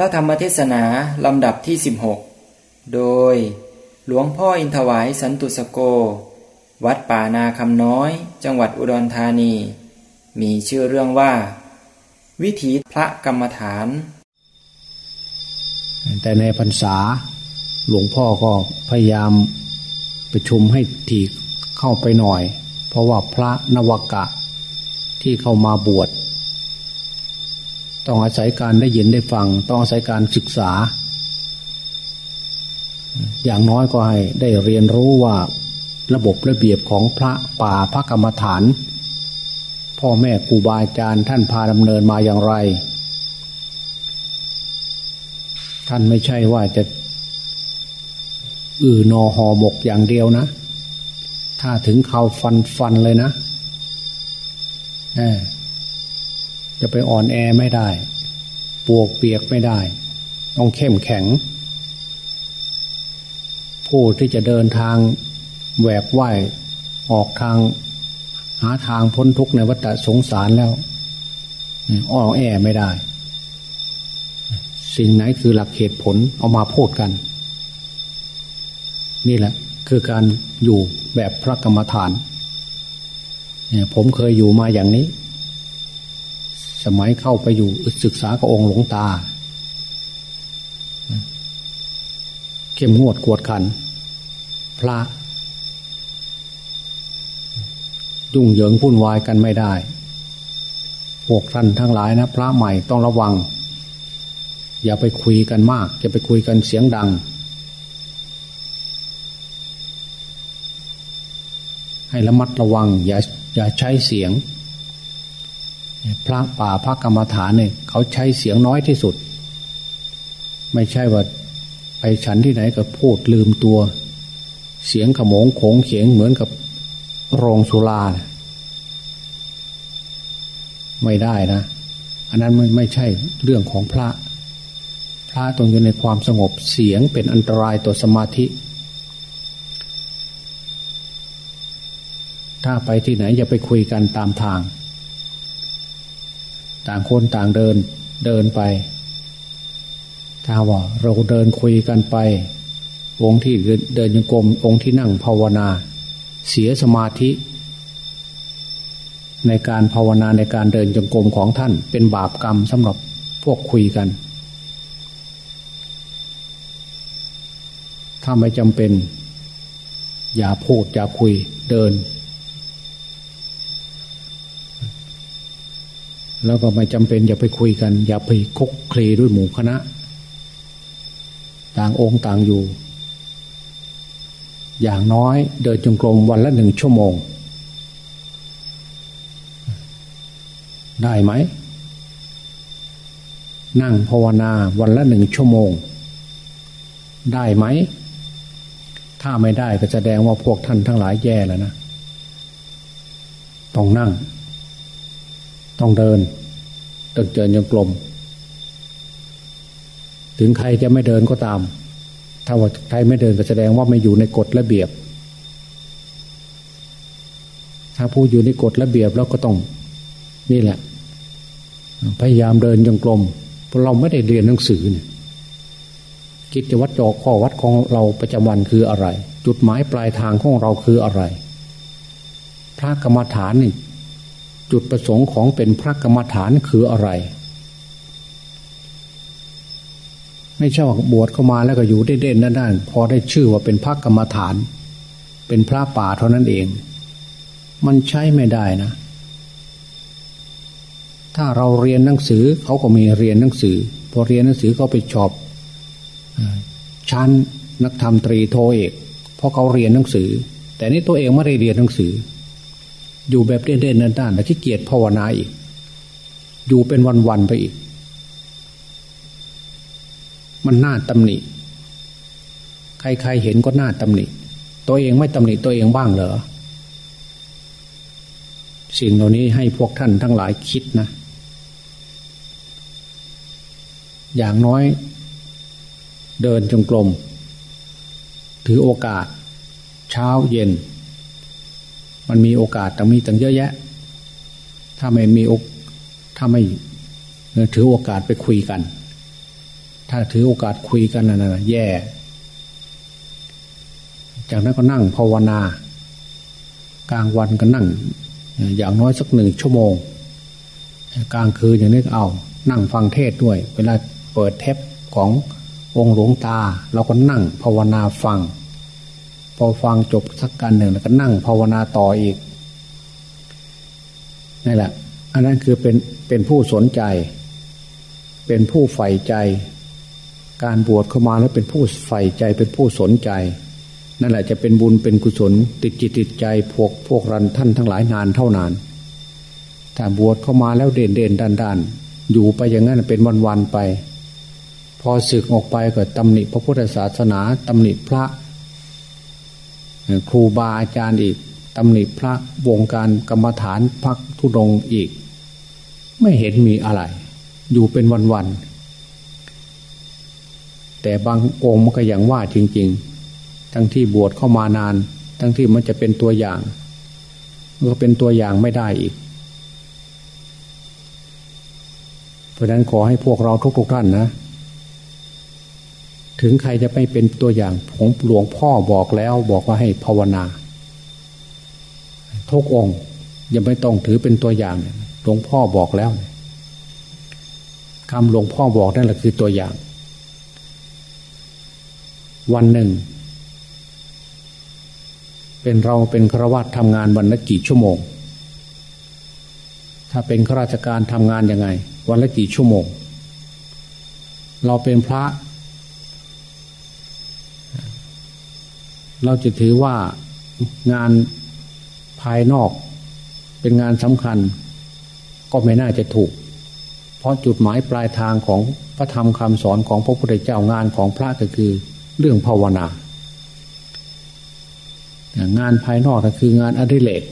ระธรรมเทศนาลำดับที่ 16 โดยหลวงพ่ออินทวายสันตุสโก วัดป่านาคำน้อย จังหวัดอุดรธานี มีชื่อเรื่องว่า วิถีพระกรรมฐาน แต่ในพรรษาหลวงพ่อก็พยายามประชุมให้ทีเข้าไปหน่อย เพราะว่าพระนวกะที่เข้ามาบวช ต้องอาศัยการได้ยินได้ฟัง ต้องอาศัยการศึกษา อย่างน้อยก็ให้ได้เรียนรู้ว่าระบบระเบียบของพระป่าพระกรรมฐาน พ่อแม่ครูบาอาจารย์ท่านพาดำเนินมาอย่างไร ท่านไม่ใช่ว่าจะอือนอหอหมกอย่างเดียวนะ ถ้าถึงเขาฟันฟันเลยนะ จะไปอ่อนแอไม่ได้ ปวกเปียกไม่ได้ ต้องเข้มแข็ง ผู้ที่จะเดินทางแหวกว่ายออกทาง หาทางพ้นทุกข์ในวัฏสงสารแล้วอ่อนแอไม่ได้ สิ่งไหนคือหลักเหตุผลเอามาพูดกัน นี่แหละ คือการอยู่แบบพระกรรมฐานเนี่ยผมเคยอยู่มาอย่างนี้ สมัยเข้าไปอยู่ศึกษากับองค์หลวงตา เข้มงวดกวดขัน พระยุ่งเหยิงพุ่นวายกันไม่ได้ พวกท่านทั้งหลายนะ พระใหม่ต้องระวัง อย่าไปคุยกันมาก อย่าไปคุยกันเสียงดัง ให้ระมัดระวัง อย่าอย่าใช้เสียง พระป่าพระกรรมฐานเนี่ยเขาใช้เสียงน้อยที่สุด ไม่ใช่ว่าไปฉันที่ไหนก็พูดลืมตัว เสียงขโมงโขงเขียงเหมือนกับโรงสุรานะไม่ได้นะ อันนั้นไม่ไม่ใช่เรื่องของพระ พระต้องอยู่ในความสงบเสียงเป็นอันตรายต่อสมาธิ ถ้าไปที่ไหนอย่าไปคุยกันตามทาง ต่างคนต่างเดินเดินไป ถ้าว่าเราเดินคุยกันไป องค์ที่เดินยังกรมองค์ที่นั่งภาวนา เสียสมาธิ ในการภาวนาในการเดินจงกรมของท่าน เป็นบาปกรรมสำหรับพวกคุยกัน ถ้าไม่จำเป็น อย่าพูดอย่าคุยเดิน แล้วก็ไม่จำเป็นอย่าไปคุยกัน อย่าไปคุกคลีด้วยหมู่คณะ ต่างองค์ต่างอยู่ อย่างน้อยเดินจงกรมวันละหนึ่งชั่วโมง ได้ไหม นั่งภาวนาวันละหนึ่งชั่วโมง ได้ไหม ถ้าไม่ได้ก็แสดงว่าพวกท่านทั้งหลายแย่แล้วนะ ต้องนั่ง ต้องเดินต้องเจริญยังกลม ถึงใครจะไม่เดินก็ตาม ถ้าว่าใครไม่เดินก็แสดงว่าไม่อยู่ในกฎระเบียบ ถ้าผู้อยู่ในกฎระเบียบแล้วก็ต้อง นี่แหละ พยายามเดินยังกลมเพราะเราไม่ได้เรียนหนังสือเนี่ยกิจวัตรจอข้อวัดของเราประจำวันคืออะไร จุดหมายปลายทางของเราคืออะไร พระกรรมฐานนี่ จุดประสงค์ของเป็นพระกรรมฐานคืออะไร ไม่ใช่ว่าบวชเข้ามาแล้วก็อยู่ได้เด่นด้านพอได้ชื่อว่าเป็นพระกรรมฐาน เป็นพระป่าเท่านั้นเอง มันใช้ไม่ได้นะ ถ้าเราเรียนหนังสือเขาก็มีเรียนหนังสือ พอเรียนหนังสือเขาไปชอบชั้นนักธรรมตรีโทเอกเพราะเขาเรียนหนังสือ แต่นี่ตัวเองไม่ได้เรียนหนังสือ อยู่แบบเด่นๆด้านๆแต่ที่เกียจภาวนาอีก อยู่เป็นวันๆไปอีก มันน่าตำหนิ ใครๆเห็นก็น่าตำหนิ ตัวเองไม่ตำหนิตัวเองบ้างเหรอ สิ่งเหล่านี้ให้พวกท่านทั้งหลายคิดนะ อย่างน้อย เดินจงกรมถือโอกาส เช้าเย็น มันมีโอกาสแต่มีตั้งเยอะแยะ ถ้าไม่มีโอกถ้าไม่ถือโอกาสไปคุยกัน ถ้าถือโอกาสคุยกันนะนะแย่ จากนั้นก็นั่งภาวนา กลางวันก็นั่ง อย่างน้อยสักหนึ่งชั่วโมง กลางคืนอย่างนี้เอา นั่งฟังเทศด้วย เวลาเปิดเทปขององค์หลวงตา เราก็นั่งภาวนาฟัง พอฟังจบสักการหนึ่งแล้วก็นั่งภาวนาต่ออีกนี่แหละ อันนั้นคือเป็นเป็นผู้สนใจ เป็นผู้ใฝ่ใจ การบวชเข้ามาแล้วเป็นผู้ใฝ่ใจเป็นผู้สนใจ นั่นแหละจะเป็นบุญเป็นกุศล ติดจิตติดใจพวกพวกรันท่านทั้งหลายนานเท่านานถ้าบวชเข้ามาแล้วเด่นเด่นดันดันอยู่ไปอย่างนั้นเป็นวันวันไป พอศึกออกไปก็ตำหนิพระพุทธศาสนาตำหนิพระ ครูบาอาจารย์อีกตำหนิพระวงการกรรมฐานพักทุดงอีก ไม่เห็นมีอะไร อยู่เป็นวันๆแต่บางองค์มันก็อย่างว่าจริง ๆ ทั้งที่บวชเข้ามานาน ทั้งที่มันจะเป็นตัวอย่างก็เป็นตัวอย่างไม่ได้อีก เพราะนั้นขอให้พวกเราทุกๆท่านนะ ถึงใครจะไม่เป็นตัวอย่างผมหลวงพ่อบอกแล้วบอกว่าให้ภาวนาทุกองค์ยังไม่ต้องถือเป็นตัวอย่างหลวงพ่อบอกแล้วคำหลวงพ่อบอกนั่นแหละคือตัวอย่าง วันหนึ่ง เป็นเราเป็นฆราวาสทำงานวันละกี่ชั่วโมง ถ้าเป็นข้าราชการทำงานยังไง วันละกี่ชั่วโมง เราเป็นพระ เราจะถือว่างานภายนอกเป็นงานสำคัญ ก็ไม่น่าจะถูก เพราะจุดหมายปลายทางของพระธรรมคำสอนของพระพุทธเจ้างานของพระก็คือเรื่องภาวนา งานภายนอกก็คืองานอดิเรก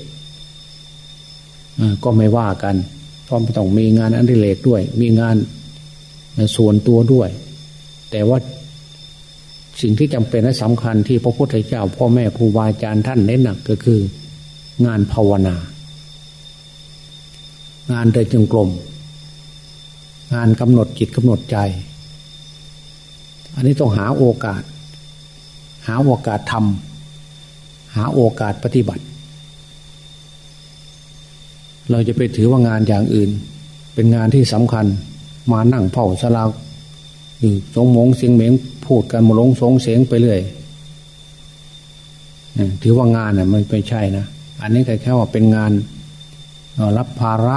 ก็ไม่ว่ากันพราะต้องมีงานอดิเรกด้วย มีงานส่วนตัวด้วย แต่ว่า สิ่งที่จำเป็นและสำคัญที่พระพุทธเจ้า พ่อแม่ครูบาอาจารย์ท่านเน้นหนักก็คือ งานภาวนา งานเดินจงกรมงานกำหนดจิตกำหนดใจ อันนี้ต้องหาโอกาส หาโอกาสทำหาโอกาสปฏิบัติ เราจะไปถือว่างานอย่างอื่น เป็นงานที่สำคัญมานั่งเผาสลาอยู่สงมงเสียงเหมง พูดกันมาลงสงเสียงไปเรื่อยถือว่างานน่ะมันไม่ใช่นะ อันนี้แค่ว่าเป็นงานรับภาระ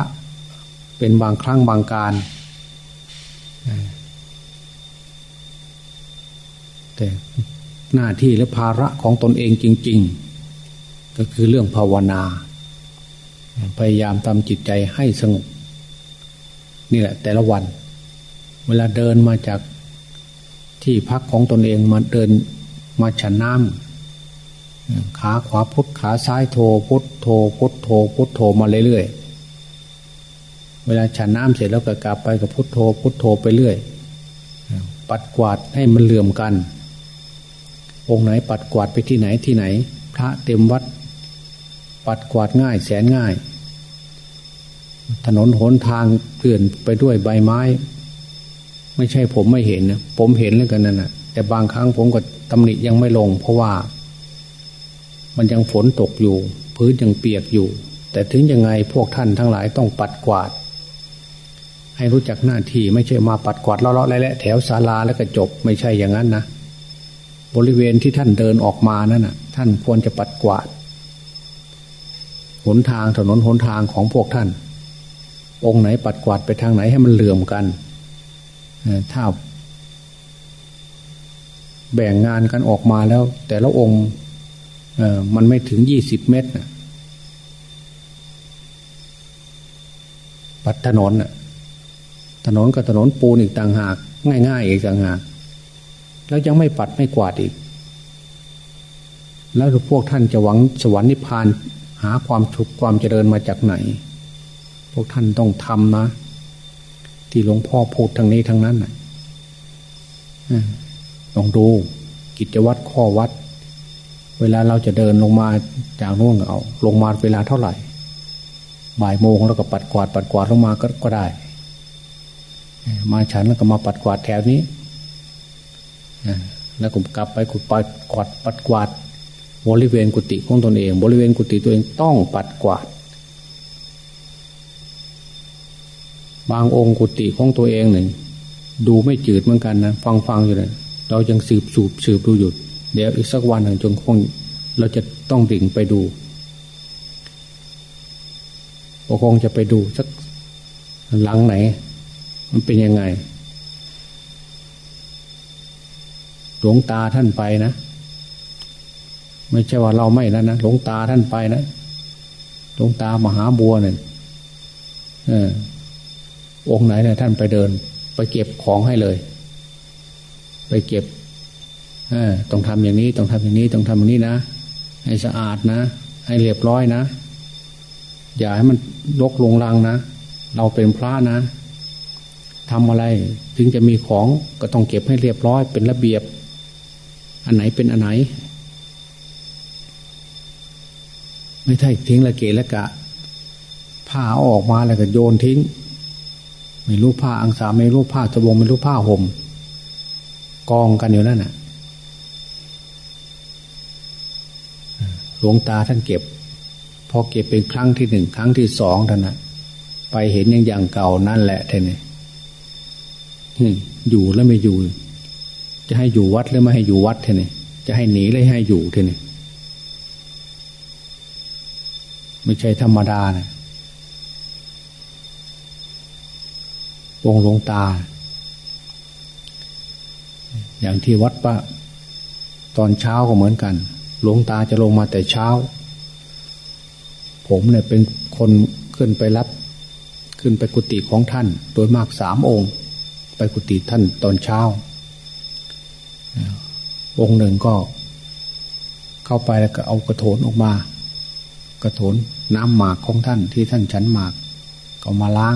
เป็นบางครั้งบางการ แต่หน้าที่และภาระของตนเองจริง ๆ ก็คือเรื่องภาวนา พยายามทำจิตใจให้สงบนี่แหละ แต่ละวัน เวลาเดินมาจาก ที่พักของตนเองมาเดินมาฉันน้ำขาขวาพุทขาซ้ายโทพุทโทพุทโทพุทโทมาเรื่อยๆเวลาฉันน้ำเสร็จแล้วก็กลับไปกับพุทโทพุทโทไปเรื่อย ปัดกวาดให้มันเหลื่อมกัน องค์ไหนปัดกวาดไปที่ไหนที่ไหน พระเต็มวัด ปัดกวาดง่ายแสนง่าย ถนนหนทางเกลื่อนไปด้วยใบไม้ ไม่ใช่ผมไม่เห็นนะผมเห็นแล้วกันนั่นนะแต่บางครั้งผมก็ตำหนิยังไม่ลง เพราะว่า มันยังฝนตกอยู่ พื้นยังเปียกอยู่ แต่ถึงยังไงพวกท่านทั้งหลายต้องปัดกวาด ให้รู้จักหน้าที่ไม่ใช่มาปัดกวาดเลาะๆและแถวศาลาแล้วก็จบไม่ใช่อย่างนั้นนะบริเวณที่ท่านเดินออกมานั่นน่ะ ท่านควรจะปัดกวาดหนทางถนนหนทางของพวกท่าน องค์ไหนปัดกวาดไปทางไหนให้มันเหลื่อมกัน ถ้าแบ่งงานกันออกมาแล้ว แต่ละองค์มันไม่ถึงยี่สิบเมตรนะปัดถนนน่ะถนนกับถนนปูนอีกต่างหาก ง่ายๆอีกต่างหาก แล้วยังไม่ปัดไม่กวาดอีก แล้วพวกท่านจะหวังสวรรค์นิพพานหาความสุขความเจริญมาจากไหน พวกท่านต้องทำนะ ที่หลวงพ่อพูดทางนี้ทางนั้นนะลองดูกิจวัตรข้อวัด เวลาเราจะเดินลงมาจากนู่นเอา ลงมาเวลาเท่าไหร่บ่ายโมงแล้วก็ปัดกวาด ปัดกวาดลงมาก็ก็ได้ มาฉันแล้วก็มาปัดกวาดแถวนี้แล้วก็กลับไปขุดปัดกวาดปัดกวาดบริเวณกุฏิของตนเอง บริเวณกุฏิตัวเองต้องปัดกวาด บางองค์กุฏิของตัวเองหนึ่งดูไม่จืดเหมือนกันนะฟังฟังอยู่เลยเรายังสืบสูบสืบดูหยุดเดี๋ยวอีกสักวันหนึ่งจนคงเราจะต้องดิ่งไปดูก็คงจะไปดูสักหลังไหน มันเป็นยังไง หลวงตาท่านไปนะไม่ใช่ว่าเราไม่นะนะหลวงตาท่านไปนะหลวงตามหาบัวเนี่ยเองค์ไหนเลยท่านไปเดิน ไปเก็บของให้เลย ไปเก็บอต้องทำอย่างนี้ ต้องทำอย่างนี้ ต้องทำอย่างนี้นะ ให้สะอาดนะ ให้เรียบร้อยนะ อย่าให้มันลกลงรังนะ เราเป็นพระนะทำอะไร ถึงจะมีของก็ต้องเก็บให้เรียบร้อย เป็นระเบียบ อันไหนเป็นอันไหน ไม่ใช่ทิ้งละเกะละกะ ผ้าออกมาแล้วก็โยนทิ้ง ไม่รู้ผ้าอังสาไม่รู้ผ้าจะวงไม่รู้ผ้าห่มกองกันอยู่นั่นน่ะหลวงตาท่านเก็บ พอเก็บเป็นครั้งที่หนึ่งครั้งที่สองท่านนะไปเห็นยังอย่างเก่านั่นแหละท่านนี่อยู่แล้วไม่อยู่ จะให้อยู่วัดหรือไม่ให้อยู่วัดท่านนี่จะให้หนีหรือให้อยู่ท่านนี่ไม่ใช่ธรรมดานะ วงหลวงตา อย่างที่วัดปะตอนเช้าก็เหมือนกัน หลวงตาจะลงมาแต่เช้า ผมเนี่ยเป็นคนขึ้นไปรับ ขึ้นไปกุฏิของท่าน โดยมากสามองค์ ไปกุฏิท่านตอนเช้า องค์หนึ่งก็ เข้าไปแล้วก็เอากระโถนออกมา กระโถนน้ำหมากของท่านที่ท่านฉันหมากเอามาล้าง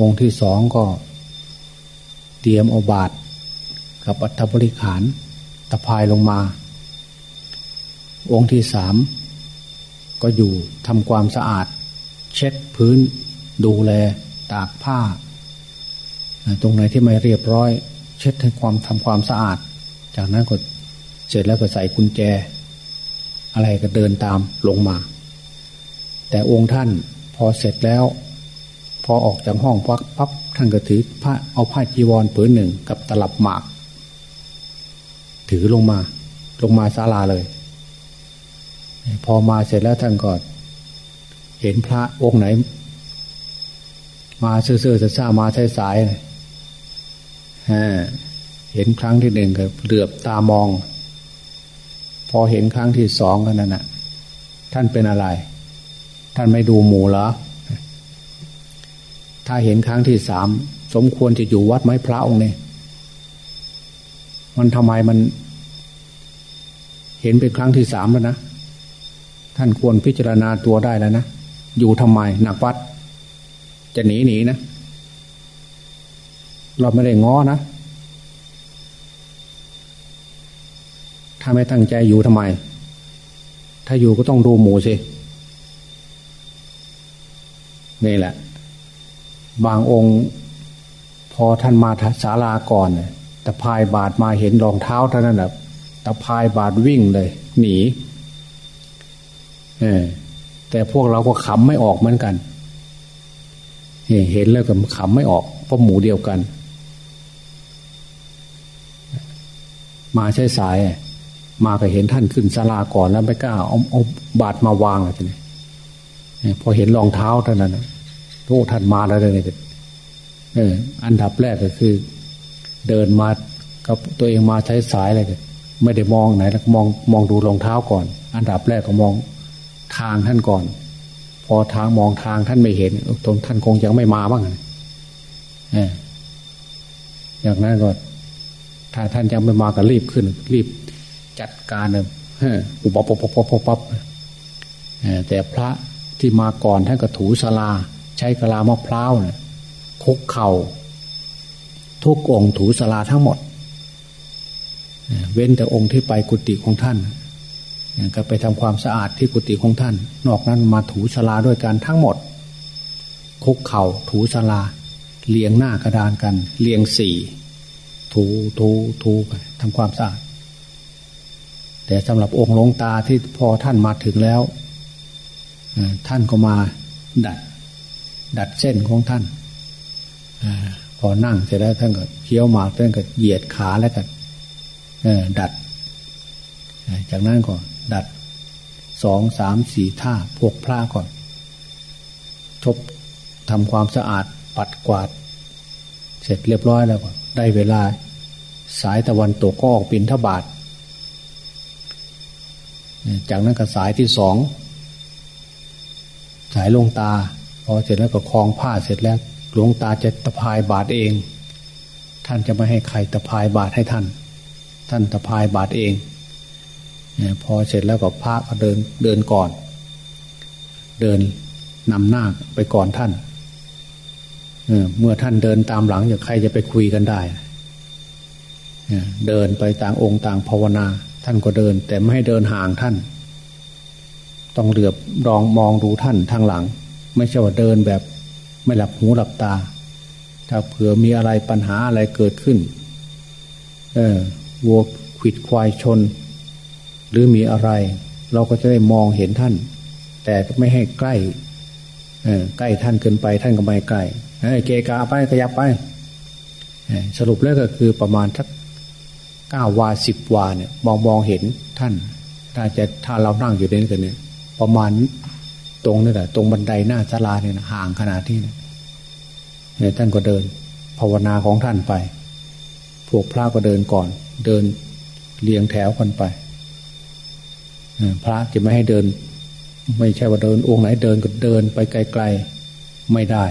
องค์ที่สองก็ เตรียมอบาตกับอัฐบริขารตะพายลงมา องค์ที่สามก็อยู่ทำความสะอาด เช็ดพื้น ดูแล ตากผ้า ตรงไหนที่ไม่เรียบร้อย เช็ดให้ความทำความสะอาด จากนั้นก็เสร็จแล้วก็ใส่กุญแจ อะไรก็เดินตามลงมา แต่องค์ท่านพอเสร็จแล้ว พอออกจากห้องพักปั๊บท่านก็ถือผ้าเอาผ้าจีวรผืนหนึ่งกับตลับหมาก ถือลงมา ลงมาศาลาเลย พอมาเสร็จแล้วท่านก็เห็นพระองค์ไหน มาเสื่อๆซ่ามาใช้สายเห็นครั้งที่หนึ่งก็เหลือบตามอง พอเห็นครั้งที่สองกันนั่นนะท่านเป็นอะไร ท่านไม่ดูหมูเหรอ ถ้าเห็นครั้งที่สามสมควรจะอยู่วัดไม้พระองค์เนี่ยมันทำไมมัน เห็นเป็นครั้งที่สามแล้วนะท่านควรพิจารณาตัวได้แล้วนะอยู่ทำไมหนักวัด จะหนีหนีนะเราไม่ได้ง้อนะถ้าไม่ตั้งใจอยู่ทำไม ถ้าอยู่ก็ต้องดูหมูสินี่แหละ บางองค์ พอท่านมาศาลาก่อนแต่พายบาดมาเห็นรองเท้าเท่านั้นแหละแต่พายบาดวิ่งเลย หนีแต่พวกเราก็ขำไม่ออกเหมือนกันเห็นแล้วก็ขำไม่ออกเพราะหมูเดียวกัน มาใช้สาย มาก็เห็นท่านขึ้นศาลาก่อนแล้วไม่กล้าเอาเอาบาดมาวางอะไรทีนี้พอเห็นรองเท้าเท่านั้น โอ้ท่านมาแล้วเลยเออ อันดับแรกก็คือ เดินมากับตัวเองมาใช้สายอะไรไม่ได้มองไหนแล้วมองมองดูรองเท้าก่อน อันดับแรกก็มองทางท่านก่อน พอทางมองทางท่านไม่เห็นตรงท่านคงยังไม่มาบ้างเอออย่างนั้นก็ถ้าท่านยังไม่มาก็รีบขึ้น รีบจัดการเลยอุบปปปปปปับแต่พระที่มาก่อนท่านก็ถูสลา ใช้กะลามะพร้าวเนี่ยคุกเขา่า ทุกองถูสลาทั้งหมด เว้นแต่องค์ที่ไปกุฏิของท่านก็ไปทำความสะอาดที่กุฏิของท่าน นอกนั้นมาถูสลาด้วยกันทั้งหมด คุกเข่าถูสลาเลียงหน้ากระดานกัน เลียงสี่ถูถูถูไปทำความสะอาด แต่สำหรับองค์หลวงตาที่พอท่านมาถึงแล้ว ท่านก็มาดัด ดัดเส้นของท่านอพอนั่งเสร็จแล้วท่านก็เคี้ยวหมากท่านก็เหยียดขาแล้วก็ดัด จากนั้นก็ดัดสองสามสี่ท่าพวกพระก่อนชบทำความสะอาดปัดกวาด เสร็จเรียบร้อยแล้วก็ได้เวลา สายตะวันตกก็ออกปินทบาทจากนั้นก็สายที่สอง สายลงตา พอเสร็จแล้วก็คลองผ้าเสร็จแล้วหลวงตาจะตะพายบาทเอง ท่านจะไม่ให้ใครตะพายบาทให้ท่าน ท่านตะพายบาทเองพอเสร็จแล้วก็พระก็เดินเดินก่อน เดินนำหน้าไปก่อนท่านเมื่อท่านเดินตามหลังจะใครจะไปคุยกันได้เดินไปต่างองค์ต่างภาวนา ท่านก็เดิน แต่ไม่ให้เดินห่างท่าน ต้องเหลือบรองมองดูท่านทางหลัง ไม่ใช่ว่าเดินแบบไม่หลับหูหลับตา ถ้าเผื่อมีอะไรปัญหาอะไรเกิดขึ้น เออวัวขิดควายชน หรือมีอะไร เราก็จะได้มองเห็นท่าน แต่ไม่ให้ใกล้ใกล้ท่านเกินไปท่านก็ไม่ใกล้เกกาไปขยับไปสรุปแล้วก็คือประมาณสักเก้าวาสิบวาเนี่ยมองมองเห็นท่านถ้าจะถ้าเรานั่งอยู่ในนี้กันเนี่ยประมาณ ตรงนี่แหละ ตรงบันไดหน้าศาลาเนี่ยห่างขนาดที่เนี่ยท่านก็เดิน ภาวนาของท่านไป พวกพระก็เดินก่อน เดินเรียงแถวกันไปพระจะไม่ให้เดิน ไม่ใช่ว่าเดินองค์ไหนเดินก็เดินไปไกลๆไม่ได้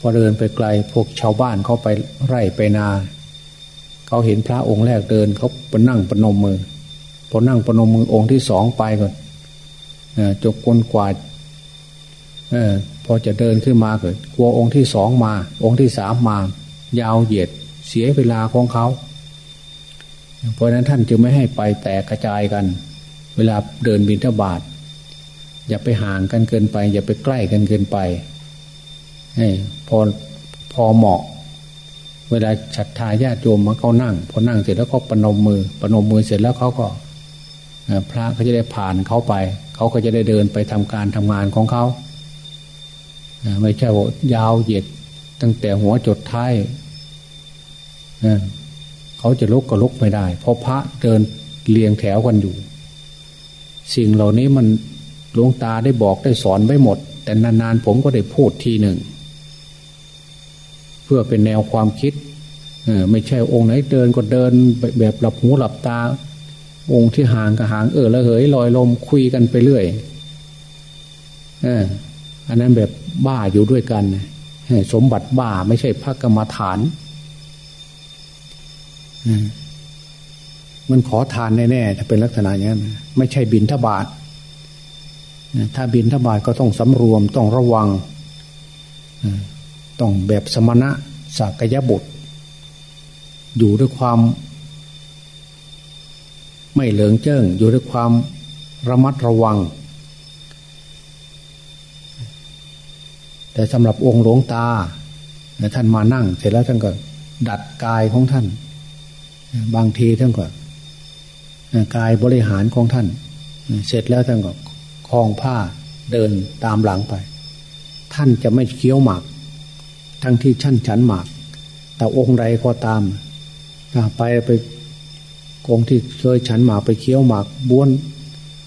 พอเดินไปไกล พวกชาวบ้านเขาไปไร่ไปนาเขาเห็นพระองค์แรกเดินเขาไปนั่งปนมมือพอนั่งปนมมือองค์ที่สองไปก่อนจกกลกวาด ออพอจะเดินขึ้นมาเกิดกลัวองค์ที่สองมา องค์ที่สามมา ยาวเหยียดเสียเวลาของเขาเพราะนั้นท่านจึงไม่ให้ไปแตกกระจายกัน เวลาเดินบินทบาทอย่าไปห่างกันเกินไป อย่าไปใกล้กันเกินไปพอพอเหมาะ เวลาฉัดทายาติโยมมาเขานั่ง พอนั่งเสร็จแล้วก็ปนมมือปนมมือเสร็จแล้วเขาก็พระเขาจะได้ผ่านเขาไป เขาก็จะได้เดินไปทำการทำงานของเขา ไม่ใช่ว่ายาวเหยียดตั้งแต่หัวจดท้ายเขาจะลุกก็ลุกไม่ได้ เพราะพระเดินเรียงแถวกันอยู่ สิ่งเหล่านี้มันหลวงตาได้บอกได้สอนไว้หมด แต่นานๆผมก็ได้พูดทีหนึ่ง เพื่อเป็นแนวความคิดไม่ใช่องค์ไหนเดินก็เดินแบบหลับหูหลับตา องค์ที่ห่างก็ห่างเออละเหยลอยลมคุยกันไปเรื่อยอ อันนั้นแบบบ้าอยู่ด้วยกันสมบัติบ้าไม่ใช่พระกรรมฐานมันขอทานแน่ๆถ้าเป็นลักษณะอย่างนั้นไม่ใช่บินทบาทถ้าบินทบาทก็ต้องสำรวมต้องระวังต้องแบบสมณะสักยบุตร อยู่ด้วยความ ไม่เหลืองเจิ้งอยู่ด้วยความระมัดระวัง แต่สำหรับองค์หลวงตาท่านมานั่ง เสร็จแล้วท่านก็ดัดกายของท่าน บางทีท่านก็กายบริหารของท่าน เสร็จแล้วท่านก็คล้องผ้าเดินตามหลังไป ท่านจะไม่เคี้ยวหมาก ทั้งที่ชั้นฉันหมาก แต่องค์ใดก็ตามไปไปองค์ที่เคยฉันหมากไปเคี้ยวหมากบ้วน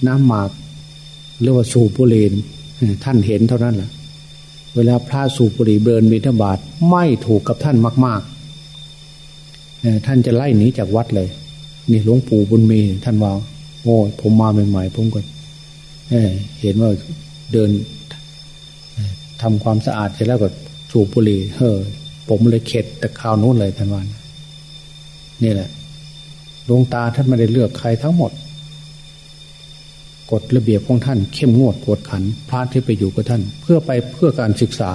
น้ำหมากเรียกว่าสูบบุเรนท่านเห็นเท่านั้นแหละ เวลาพระสูบบุหรี่เบินมิถบาทไม่ถูกกับท่านมากๆท่านจะไล่หนีจากวัดเลย นี่หลวงปู่บุญมีท่านว่าโอ้ผมมาใหม่ๆผมก็เห็นว่าเดินทำความสะอาดเสร็จแล้วก็สูบบุหรี่เฮ้อผมเลยเข็ดแต่ข่าวนู้นเลยท่านว่านี่แหละดวงตาท่านไม่ได้เลือกใครทั้งหมด กฎระเบียบของท่านเข้มงวดกวดขันพระที่ไปอยู่กับท่าน เพื่อไปเพื่อการศึกษา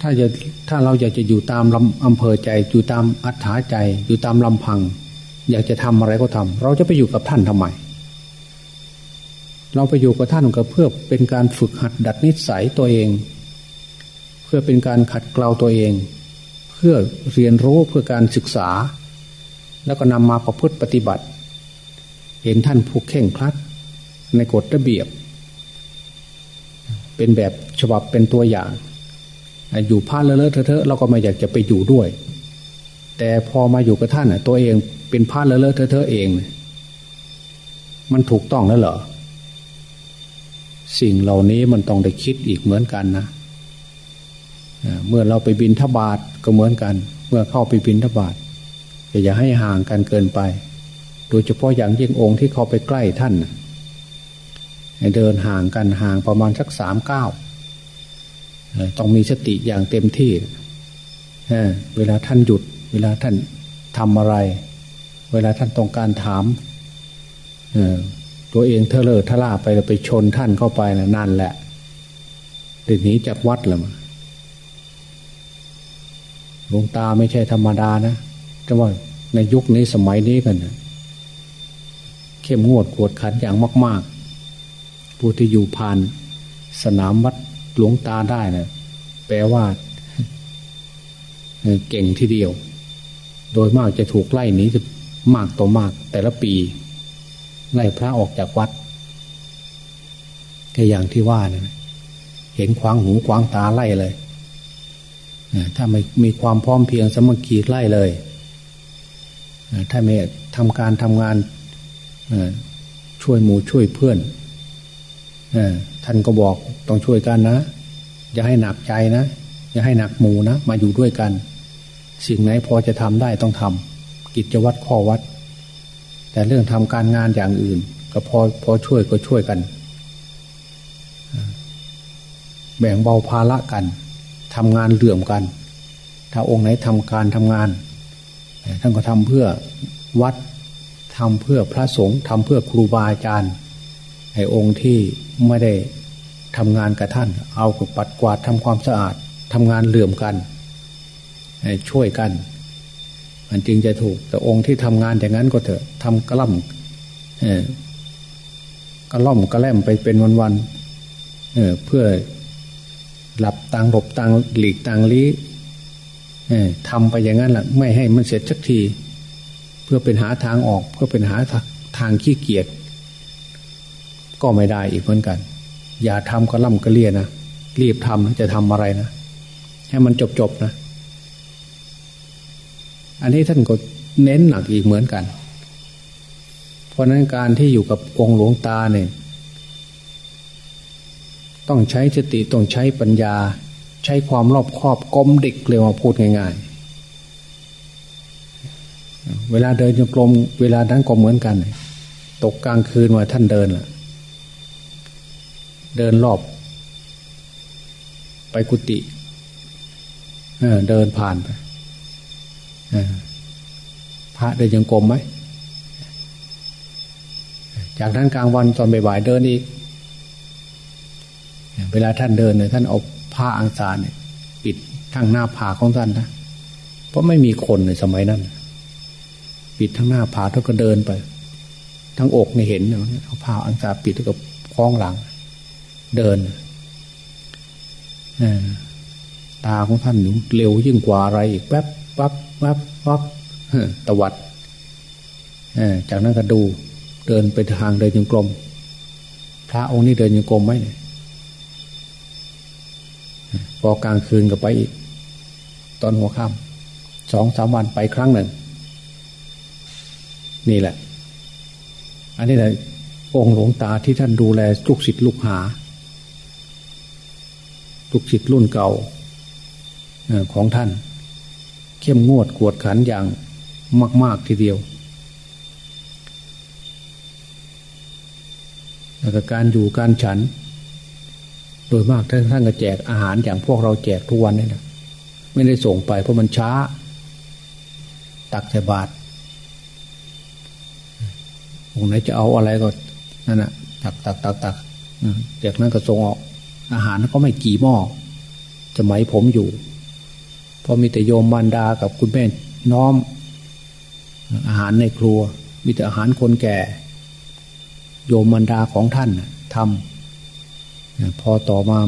ถ้าจะถ้าเราอยากจะอยู่ตามลำอำเภอใจ อยู่ตามอัธยาใจ อยู่ตามลำพัง อยากจะทำอะไรก็ทำเราจะไปอยู่กับท่านทำไม เราไปอยู่กับท่านก็เพื่อเป็นการฝึกหัดดัดนิสัยตัวเอง เพื่อเป็นการขัดเกลาตัวเอง เพื่อเรียนรู้เพื่อการศึกษา แล้วก็นำมาประพฤติปฏิบัติ เห็นท่านผู้เข่งครัด ในกฎระเบียบ เป็นแบบฉบับเป็นตัวอย่าง อยู่พลาดเลอะเทอะเราก็ไม่อยากจะไปอยู่ด้วย แต่พอมาอยู่กับท่านตัวเองเป็นพลาดเลอะเทอะเอง มันถูกต้องแล้วเหรอสิ่งเหล่านี้มันต้องได้คิดอีกเหมือนกันนะเมื่อเราไปบินทบาทก็เหมือนกัน เมื่อเข้าไปบินทบาทอย่าให้ห่างกันเกินไป โดยเฉพาะอย่างยิ่งองค์ที่เขาไปใกล้ท่านเดินห่างกันห่างประมาณสักสามเก้าต้องมีสติอย่างเต็มที่เวลาท่านหยุด เวลาท่านทำอะไร เวลาท่านต้องการถามตัวเองเทเลอทล่าไปไปชนท่านเข้าไปนะนั่นแหละเดี๋ยวนี้จากวัดแล้วมาหลวงตาไม่ใช่ธรรมดานะแต่ว่าในยุคนี้สมัยนี้กันนะ เข้มงวดกวดขันอย่างมาก ๆ ผู้ที่อยู่ผ่านสนามวัดหลวงตาได้นะแปลว่าเก่งทีเดียว โดยมากจะถูกไล่นี้จะมากต่อมากแต่ละปี ไล่พระออกจากวัดแค่อย่างที่ว่านะเห็นควางหูควางตาไล่เลยถ้าไม่มีความพร้อมเพียงสมัคคีไล่เลย ถ้าไม่ทำการทำงาน ช่วยหมู่ช่วยเพื่อนท่านก็บอกต้องช่วยกันนะ อย่าให้หนักใจนะ อย่าให้หนักหมู่นะ มาอยู่ด้วยกัน สิ่งไหนพอจะทำได้ต้องทำกิจวัตรข้อวัด แต่เรื่องทำการงานอย่างอื่น ก็พอพอช่วยก็ช่วยกัน แบ่งเบาภาระกันทำงานเหลื่อมกัน ถ้าองค์ไหนทำการทำงานท่านก็ทำเพื่อวัด ทำเพื่อพระสงฆ์ทำเพื่อครูบาอาจารย์ไอ้องค์ที่ไม่ได้ทำงานกับท่าน เอาปัดกวาดทำความสะอาดทำงานเหลื่อมกันช่วยกัน มันจริงจะถูก แต่องค์ที่ทำงานอย่างนั้นก็เถอะทำกระล่ำกระล่อมกระแล่มไปเป็นวันๆเเพื่อหลับตังหลบตังหลีกตังลี้ทำไปอย่างนั้นแหละไม่ให้มันเสร็จสักที เพื่อเป็นหาทางออก เพื่อเป็นหาทางขี้เกียจก็ไม่ได้อีกเหมือนกัน อย่าทำก็ล่ำก็เลียนะรีบทำจะทำอะไรนะให้มันจบจบนะ อันนี้ท่านก็เน้นหนักอีกเหมือนกัน เพราะนั้นการที่อยู่กับองค์หลวงตาเนี่ย ต้องใช้สติต้องใช้ปัญญา ใช้ความรอบครอบกลมดิกเลยมาพูดง่ายๆ เวลาเดินจงกรมเวลานั้นก็เหมือนกัน ตกกลางคืนว่าท่านเดินล่ะ เดินรอบ ไปกุฏิเดินผ่านไปพระเดินยังกรมไหมจากนั้นกลางวันตอนบ่ายๆเดินอีก เวลาท่านเดินเนี่ยท่านเอาผ้าอังสารเนี่ย ปิดทั้งหน้าผาของท่านนะ เพราะไม่มีคนในสมัยนั้น ปิดทั้งหน้าผาท่านก็เดินไป ทั้งอกในเห็นเอาผ้าอังสาปิดแล้วก็คล้องหลัง เดินตาของท่านเร็วยิ่งกว่าอะไรอีกแป๊บปั๊บปั๊บปั๊บตวัดจากนั้นก็ดู เดินไปทางเดินยังกลม พระองค์นี้เดินยังกลมไหมพอกลางคืนก็ไปอีก ตอนหัวค่ำสองสามวันไปครั้งหนึ่ง นี่แหละ อันนี้แหละองค์หลวงตาที่ท่านดูแลลูกศิษย์ลูกหาลูกศิษย์รุ่นเก่าของท่าน เข้มงวดกวดขันอย่างมาก ๆทีเดียว แล้วก็การอยู่การฉัน โดยมากท่านท่านก็แจกอาหารอย่างพวกเราแจกทุกวันนี่นะไม่ได้ส่งไปเพราะมันช้า ตักใส่บาตร องไหนจะเอาอะไรก็นั่นนะตักตักตักตักจากนั้นก็ส่งออก อาหารก็ไม่กี่หม้อสมัยผมอยู่พอมีแต่โยมมารดากับคุณแม่น้อม อาหารในครัว มีแต่อาหารคนแก่ โยมมารดาของท่านทำพอต่อมา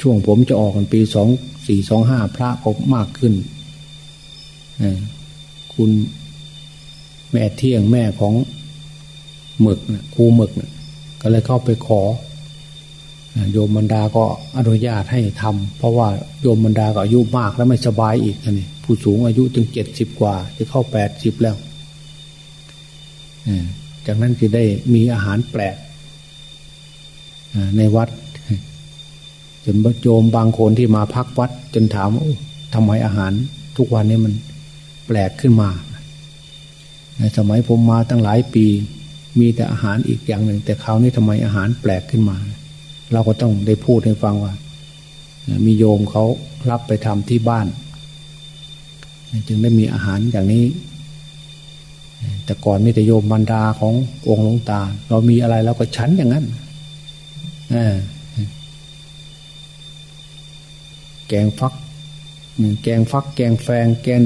ช่วงผมจะออกกันปีสองสี่สองห้าพระก็มากขึ้นคุณแม่เที่ยงแม่ของหมึกนะครูหมึกนะก็เลยเข้าไปขอ โยมบรรดาก็อนุญาตให้ทำเพราะว่าโยมบรรดาก็อายุมากแล้วไม่สบายอีกนี่ผู้สูงอายุถึงเจ็ดสิบกว่า จะเข้าแปดสิบแล้วจากนั้นจะได้มีอาหารแปลกในวัด จนโยมบางคนที่มาพักวัด จนถามว่าทำไมอาหารทุกวันนี้มันแปลกขึ้นมา สมัยผมมาตั้งหลายปี มีแต่อาหารอีกอย่างหนึ่ง แต่คราวนี้ทำไมอาหารแปลกขึ้นมา เราก็ต้องได้พูดให้ฟังว่า มีโยมเขารับไปทำที่บ้าน จึงได้มีอาหารอย่างนี้ แต่ก่อนมีแต่โยมบรรดาขององค์หลวงตา เรามีอะไรเราก็ชั้นอย่างนั้นแกงฟักแกงฟัก แกงแฟงแกง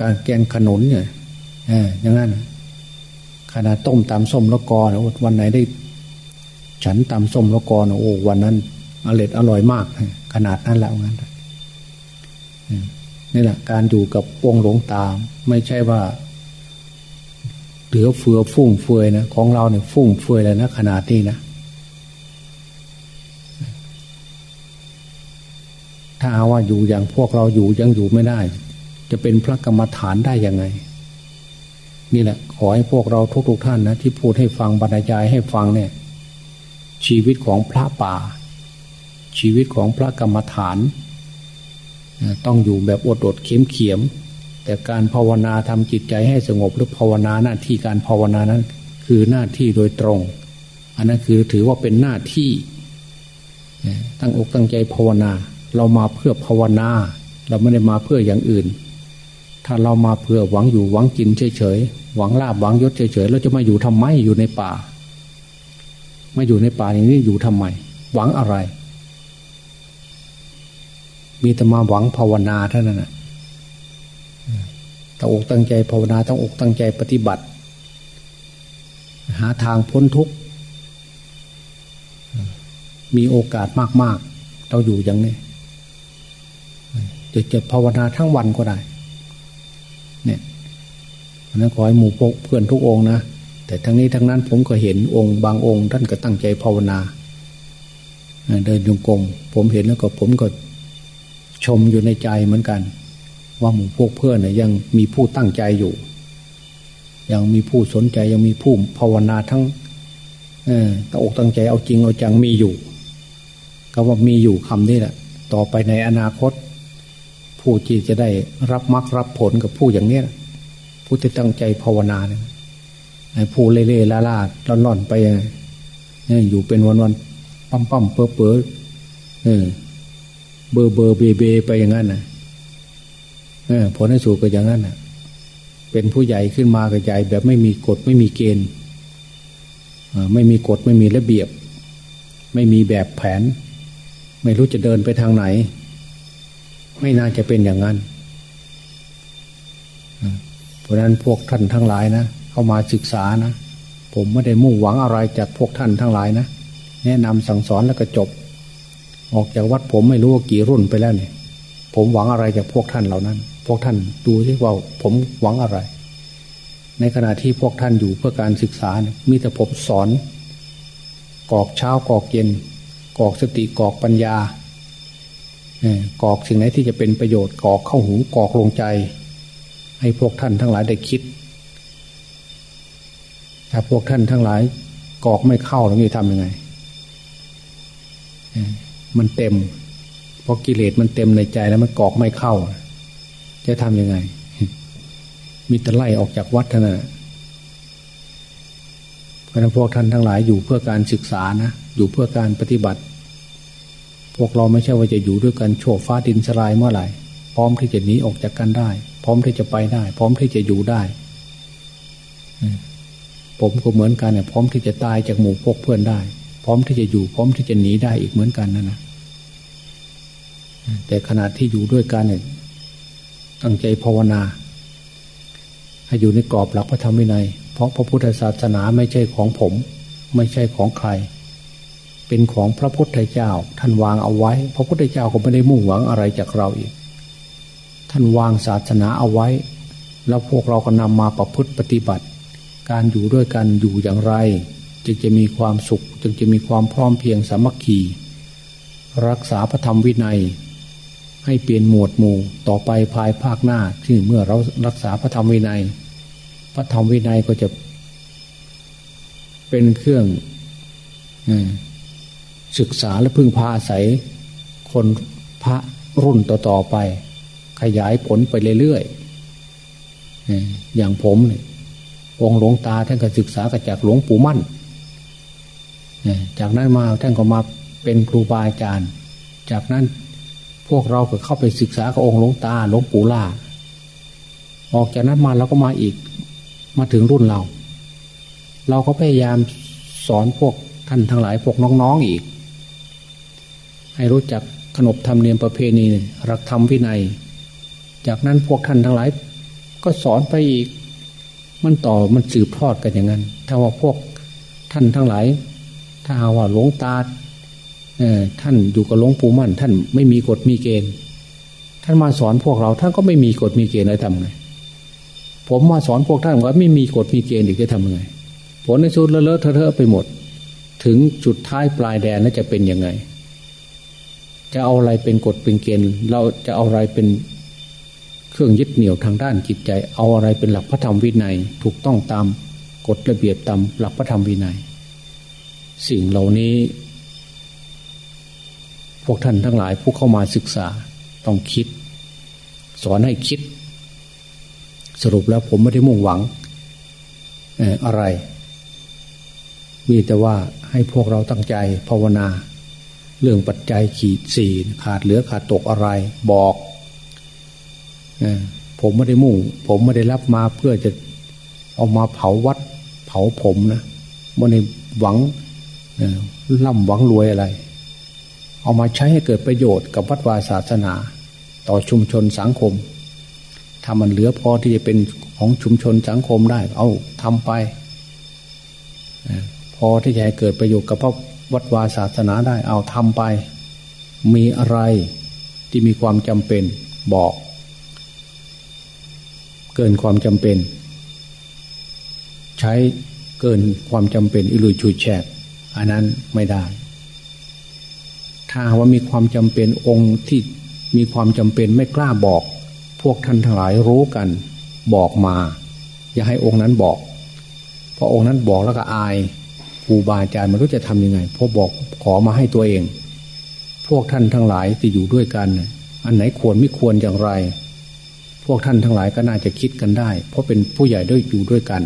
การแกงขนุนเนี่ย เออย่างนั้นขนาดต้มตามส้มล้วกอนะวันไหนได้ ฉันตำส้มละกรโอ้วันนั้นอร่อยอร่อยมาก ขนาดนั้นแล้วงั้นนี่แหละการอยู่กับวงหลงตามไม่ใช่ว่าเหลือเฟือฟุ่งเฟือยนะของเราเนี่ยฟุ่งเฟือยเลยนะขนาดนี้นะถ้าว่าอยู่อย่างพวกเราอยู่ยังอยู่ไม่ได้ จะเป็นพระกรรมฐานได้ยังไง นี่แหละ ขอให้พวกเราทุกๆทท่านนะที่พูดให้ฟังบรรยายให้ฟังเนี่ย ชีวิตของพระป่า ชีวิตของพระกรรมฐาน ต้องอยู่แบบอดอดเข็มเขียม แต่การภาวนาทำจิตใจให้สงบหรือภาวนาหน้าที่การภาวนานั้น คือหน้าที่โดยตรง อันนั้นคือถือว่าเป็นหน้าที่ตั้งอกตั้งใจภาวนา เรามาเพื่อภาวนา เราไม่ได้มาเพื่ออย่างอื่น ถ้าเรามาเพื่อหวังอยู่หวังกินเฉยๆหวังลาบหวังยศเฉยๆเราจะมาอยู่ทำไมอยู่ในป่ามาอยู่ในป่าอย่างนี้อยู่ทำไมหวังอะไร มีแต่มาหวังภาวนาเท่านั้นนะต้องอกตั้งใจภาวนาต้องอกตั้งใจปฏิบัติ หาทางพ้นทุกข์มีโอกาสมาก ๆ เราอยู่อย่างนี้จะจะภาวนาทั้งวันก็ได้ นั้นขอให้หมู่พกเพื่อนทุกองนะ แต่ทั้งนี้ทั้งนั้นผมก็เห็นองค์บางองค์ ท่านก็ตั้งใจภาวนาเดินยงกรมผมเห็นแล้วก็ผมก็ชมอยู่ในใจเหมือนกัน ว่าหมู่พวกเพื่อนเนี่ยยังมีผู้ตั้งใจอยู่ ยังมีผู้สนใจยังมีผู้ภาวนาทั้งเออตั้งอกตั้งใจเอาจริงเอาจังมีอยู่ก็ว่ามีอยู่คำนี้แหละ ต่อไปในอนาคต ผู้ที่จะได้รับมรรครับผลกับผู้อย่างเนี้ย ผู้ที่ตั้งใจภาวนาเนี่ยผู้เล่เล่ล่าล่าล่อนล่อนไปเนี่ยอยู่เป็นวันวันปั๊มปั๊มเปื้อเปื้อเออเบอร์เบอร์เบเบไปอย่างนั้นนะเออผลในสูตก็อย่างนั้นนะเป็นผู้ใหญ่ขึ้นมาก็ใหญ่แบบไม่มีกฎไม่มีเกณฑ์ไม่มีกฎไม่มีระเบียบ ไม่มีแบบแผน ไม่รู้จะเดินไปทางไหน ไม่น่าจะเป็นอย่างนั้น เพราะนั้นพวกท่านทั้งหลายนะเข้ามาศึกษานะ ผมไม่ได้มุ่งหวังอะไรจากพวกท่านทั้งหลายนะแนะนำสั่งสอนแล้วก็จบ ออกจากวัดผมไม่รู้ว่ากี่รุ่นไปแล้วเนี่ย ผมหวังอะไรจากพวกท่านเหล่านั้น พวกท่านดูที่ว่าผมหวังอะไร ในขณะที่พวกท่านอยู่เพื่อการศึกษาเนี่ยมีแต่ผมสอน กอกเช้ากอกเย็น กอกสติกอกปัญญากอกสิ่งไหนที่จะเป็นประโยชน์กอกเข้าหูกอกลงใจ ให้พวกท่านทั้งหลายได้คิด ถ้าพวกท่านทั้งหลายกอกไม่เข้าแล้วมีทำยังไง มันเต็ม เพราะกิเลสมันเต็มในใจแล้วมันกอกไม่เข้า จะทำยังไง มีแต่ไล่ออกจากวัดนั้นเพราะนั้นพวกท่านทั้งหลายอยู่เพื่อการศึกษานะ อยู่เพื่อการปฏิบัติ พวกเราไม่ใช่ว่าจะอยู่ด้วยกันโชว์ฟ้าดินสลายเมื่อไหร่ พร้อมที่จะหนีออกจากกันได้ พร้อมที่จะไปได้ พร้อมที่จะอยู่ได้ผมก็เหมือนกันเนี่ยพร้อมที่จะตายจากหมู่พวกเพื่อนได้ พร้อมที่จะอยู่ พร้อมที่จะหนีได้อีกเหมือนกันนั่นนะแต่ขณะที่อยู่ด้วยกันเนี่ยตั้งใจภาวนา ให้อยู่ในกรอบหลักพระธรรมวินัย เพราะพระพุทธศาสนาไม่ใช่ของผม ไม่ใช่ของใคร เป็นของพระพุทธเจ้า ท่านวางเอาไว้ พระพุทธเจ้าก็ไม่ได้มุ่งหวังอะไรจากเราอีก ท่านวางศาสนาเอาไว้ แล้วพวกเราก็นำมาประพฤติปฏิบัติ การอยู่ด้วยกันอยู่อย่างไร จึงจะมีความสุข จึงจะมีความพร้อมเพียงสามัคคีรักษาพระธรรมวินัย ให้เปลี่ยนหมวดหมู่ต่อไปภายภาคหน้าที่เมื่อเรารักษาพระธรรมวินัย พระธรรมวินัยก็จะเป็นเครื่องศึกษาและพึ่งพาอาศัย คนพระรุ่นต่อๆไป ขยายผลไปเรื่อยๆอย่างผมเนี่ยองหลวงตาท่านก็ศึกษากจากหลวงปู่มั่น จากนั้นมาท่านก็มาเป็นครูบาอาจารย์ จากนั้นพวกเราก็เข้าไปศึกษากับองค์หลวงตาหลวงปู่ล่า ออกจากนั้นมาเราก็มาอีกมาถึงรุ่นเรา เราก็พยายามสอนพวกท่านทั้งหลายพวกน้องๆอีก ให้รู้จักขนบธรรมเนียมประเพณีรักธรรมวินัย จากนั้นพวกท่านทั้งหลาย ก็สอนไปอีก มันต่อมันสืบทอดกันอย่างนั้น ถ้าว่าพวกท่านทั้งหลาย ถ้าว่าหลวงตาท่านอยู่กับหลวงปู่มั่น ท่านไม่มีกฎมีเกณฑ์ ท่านมาสอนพวกเราท่านก็ไม่มีกฎมีเกณฑ์อะไรทำไงผมมาสอนพวกท่านว่าไม่มีกฎมีเกณฑ์อีกจะทำไงผลในสุดเลอะเทอะไปหมด ถึงจุดท้ายปลายแดนนั้นจะเป็นยังไง จะเอาอะไรเป็นกฎเป็นเกณฑ์ เราจะเอาอะไรเป็น เครื่องยึดเหนี่ยวทางด้านจิตใจ เอาอะไรเป็นหลักพระธรรมวินัย ถูกต้องตามกฎระเบียบตามหลักพระธรรมวินัย สิ่งเหล่านี้ พวกท่านทั้งหลายผู้เข้ามาศึกษาต้องคิด สอนให้คิด สรุปแล้วผมไม่ได้มุ่งหวังอะไร มีแต่ว่าให้พวกเราตั้งใจภาวนา เรื่องปัจจัยขีดสี่ขาดเหลือขาดตกอะไรบอก ผมไม่ได้มุ่ง ผมไม่ได้รับมาเพื่อจะเอามาเผาวัด เผาผมนะไม่ได้หวังล่ำหวังรวยอะไร เอามาใช้ให้เกิดประโยชน์กับวัดวาศาสนา ต่อชุมชนสังคมถ้ามันเหลือพอที่จะเป็นของชุมชนสังคมได้ เอาทำไปพอที่จะให้เกิดประโยชน์กับพระวัดวาศาสนาได้ เอาทำไป มีอะไรที่มีความจำเป็นบอก เกินความจำเป็น ใช้เกินความจำเป็นอิลุยชุยแฉกอันนั้นไม่ได้ ถ้าว่ามีความจำเป็นองค์ที่มีความจำเป็นไม่กล้าบอก พวกท่านทั้งหลายรู้กันบอกมา อย่าให้องค์นั้นบอก เพราะองค์นั้นบอกแล้วก็อายครูบาอาจารย์มันรู้จะทํำยังไงพอบอกขอมาให้ตัวเอง พวกท่านทั้งหลายที่อยู่ด้วยกัน อันไหนควรไม่ควรอย่างไร พวกท่านทั้งหลายก็น่าจะคิดกันได้ เพราะเป็นผู้ใหญ่ด้วยอยู่ด้วยกัน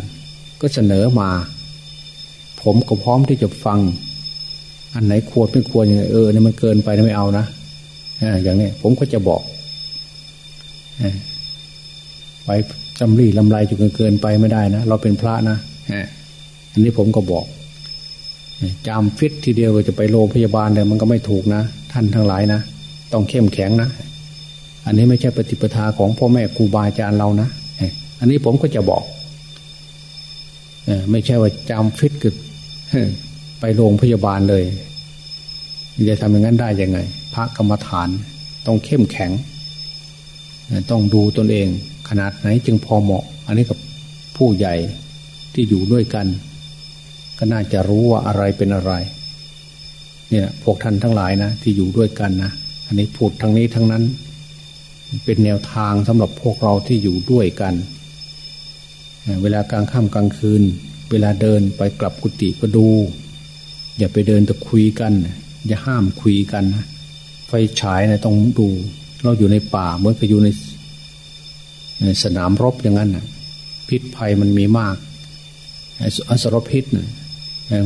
ก็เสนอมา ผมก็พร้อมที่จะฟัง อันไหนควรไม่ควรอย่างไรเออเนี่ยมันเกินไปไม่เอานะอย่างนี้ผมก็จะบอกไปจำรีลำไรจนเกินไปไม่ได้นะเราเป็นพระนะอันนี้ผมก็บอกจามฟิตทีเดียวจะไปโรงพยาบาลเลยมันก็ไม่ถูกนะ ท่านทั้งหลายนะ ต้องเข้มแข็งนะ อันนี้ไม่ใช่ปฏิปทาของพ่อแม่ครูบาอาจารย์เรานะอันนี้ผมก็จะบอกไม่ใช่ว่าจามฟิตคือไปโรงพยาบาลเลยจะทำอย่างนั้นได้ยังไง พระกรรมฐานต้องเข้มแข็ง ต้องดูตนเอง ขนาดไหนจึงพอเหมาะ อันนี้กับผู้ใหญ่ที่อยู่ด้วยกัน ก็น่าจะรู้ว่าอะไรเป็นอะไร เนี่ยพวกท่านทั้งหลายนะ ที่อยู่ด้วยกันนะ อันนี้พูดทั้งนี้ทั้งนั้น เป็นแนวทางสำหรับพวกเราที่อยู่ด้วยกัน เวลากลางค่ำกลางคืน เวลาเดินไปกลับกุฏิก็ดู อย่าไปเดินแต่คุยกัน อย่าห้ามคุยกันนะไฟฉายนะต้องดู เราอยู่ในป่าเหมือนกับอยู่ในสนามรบอย่างนั้นนะพิษภัยมันมีมากอสรพิษนะ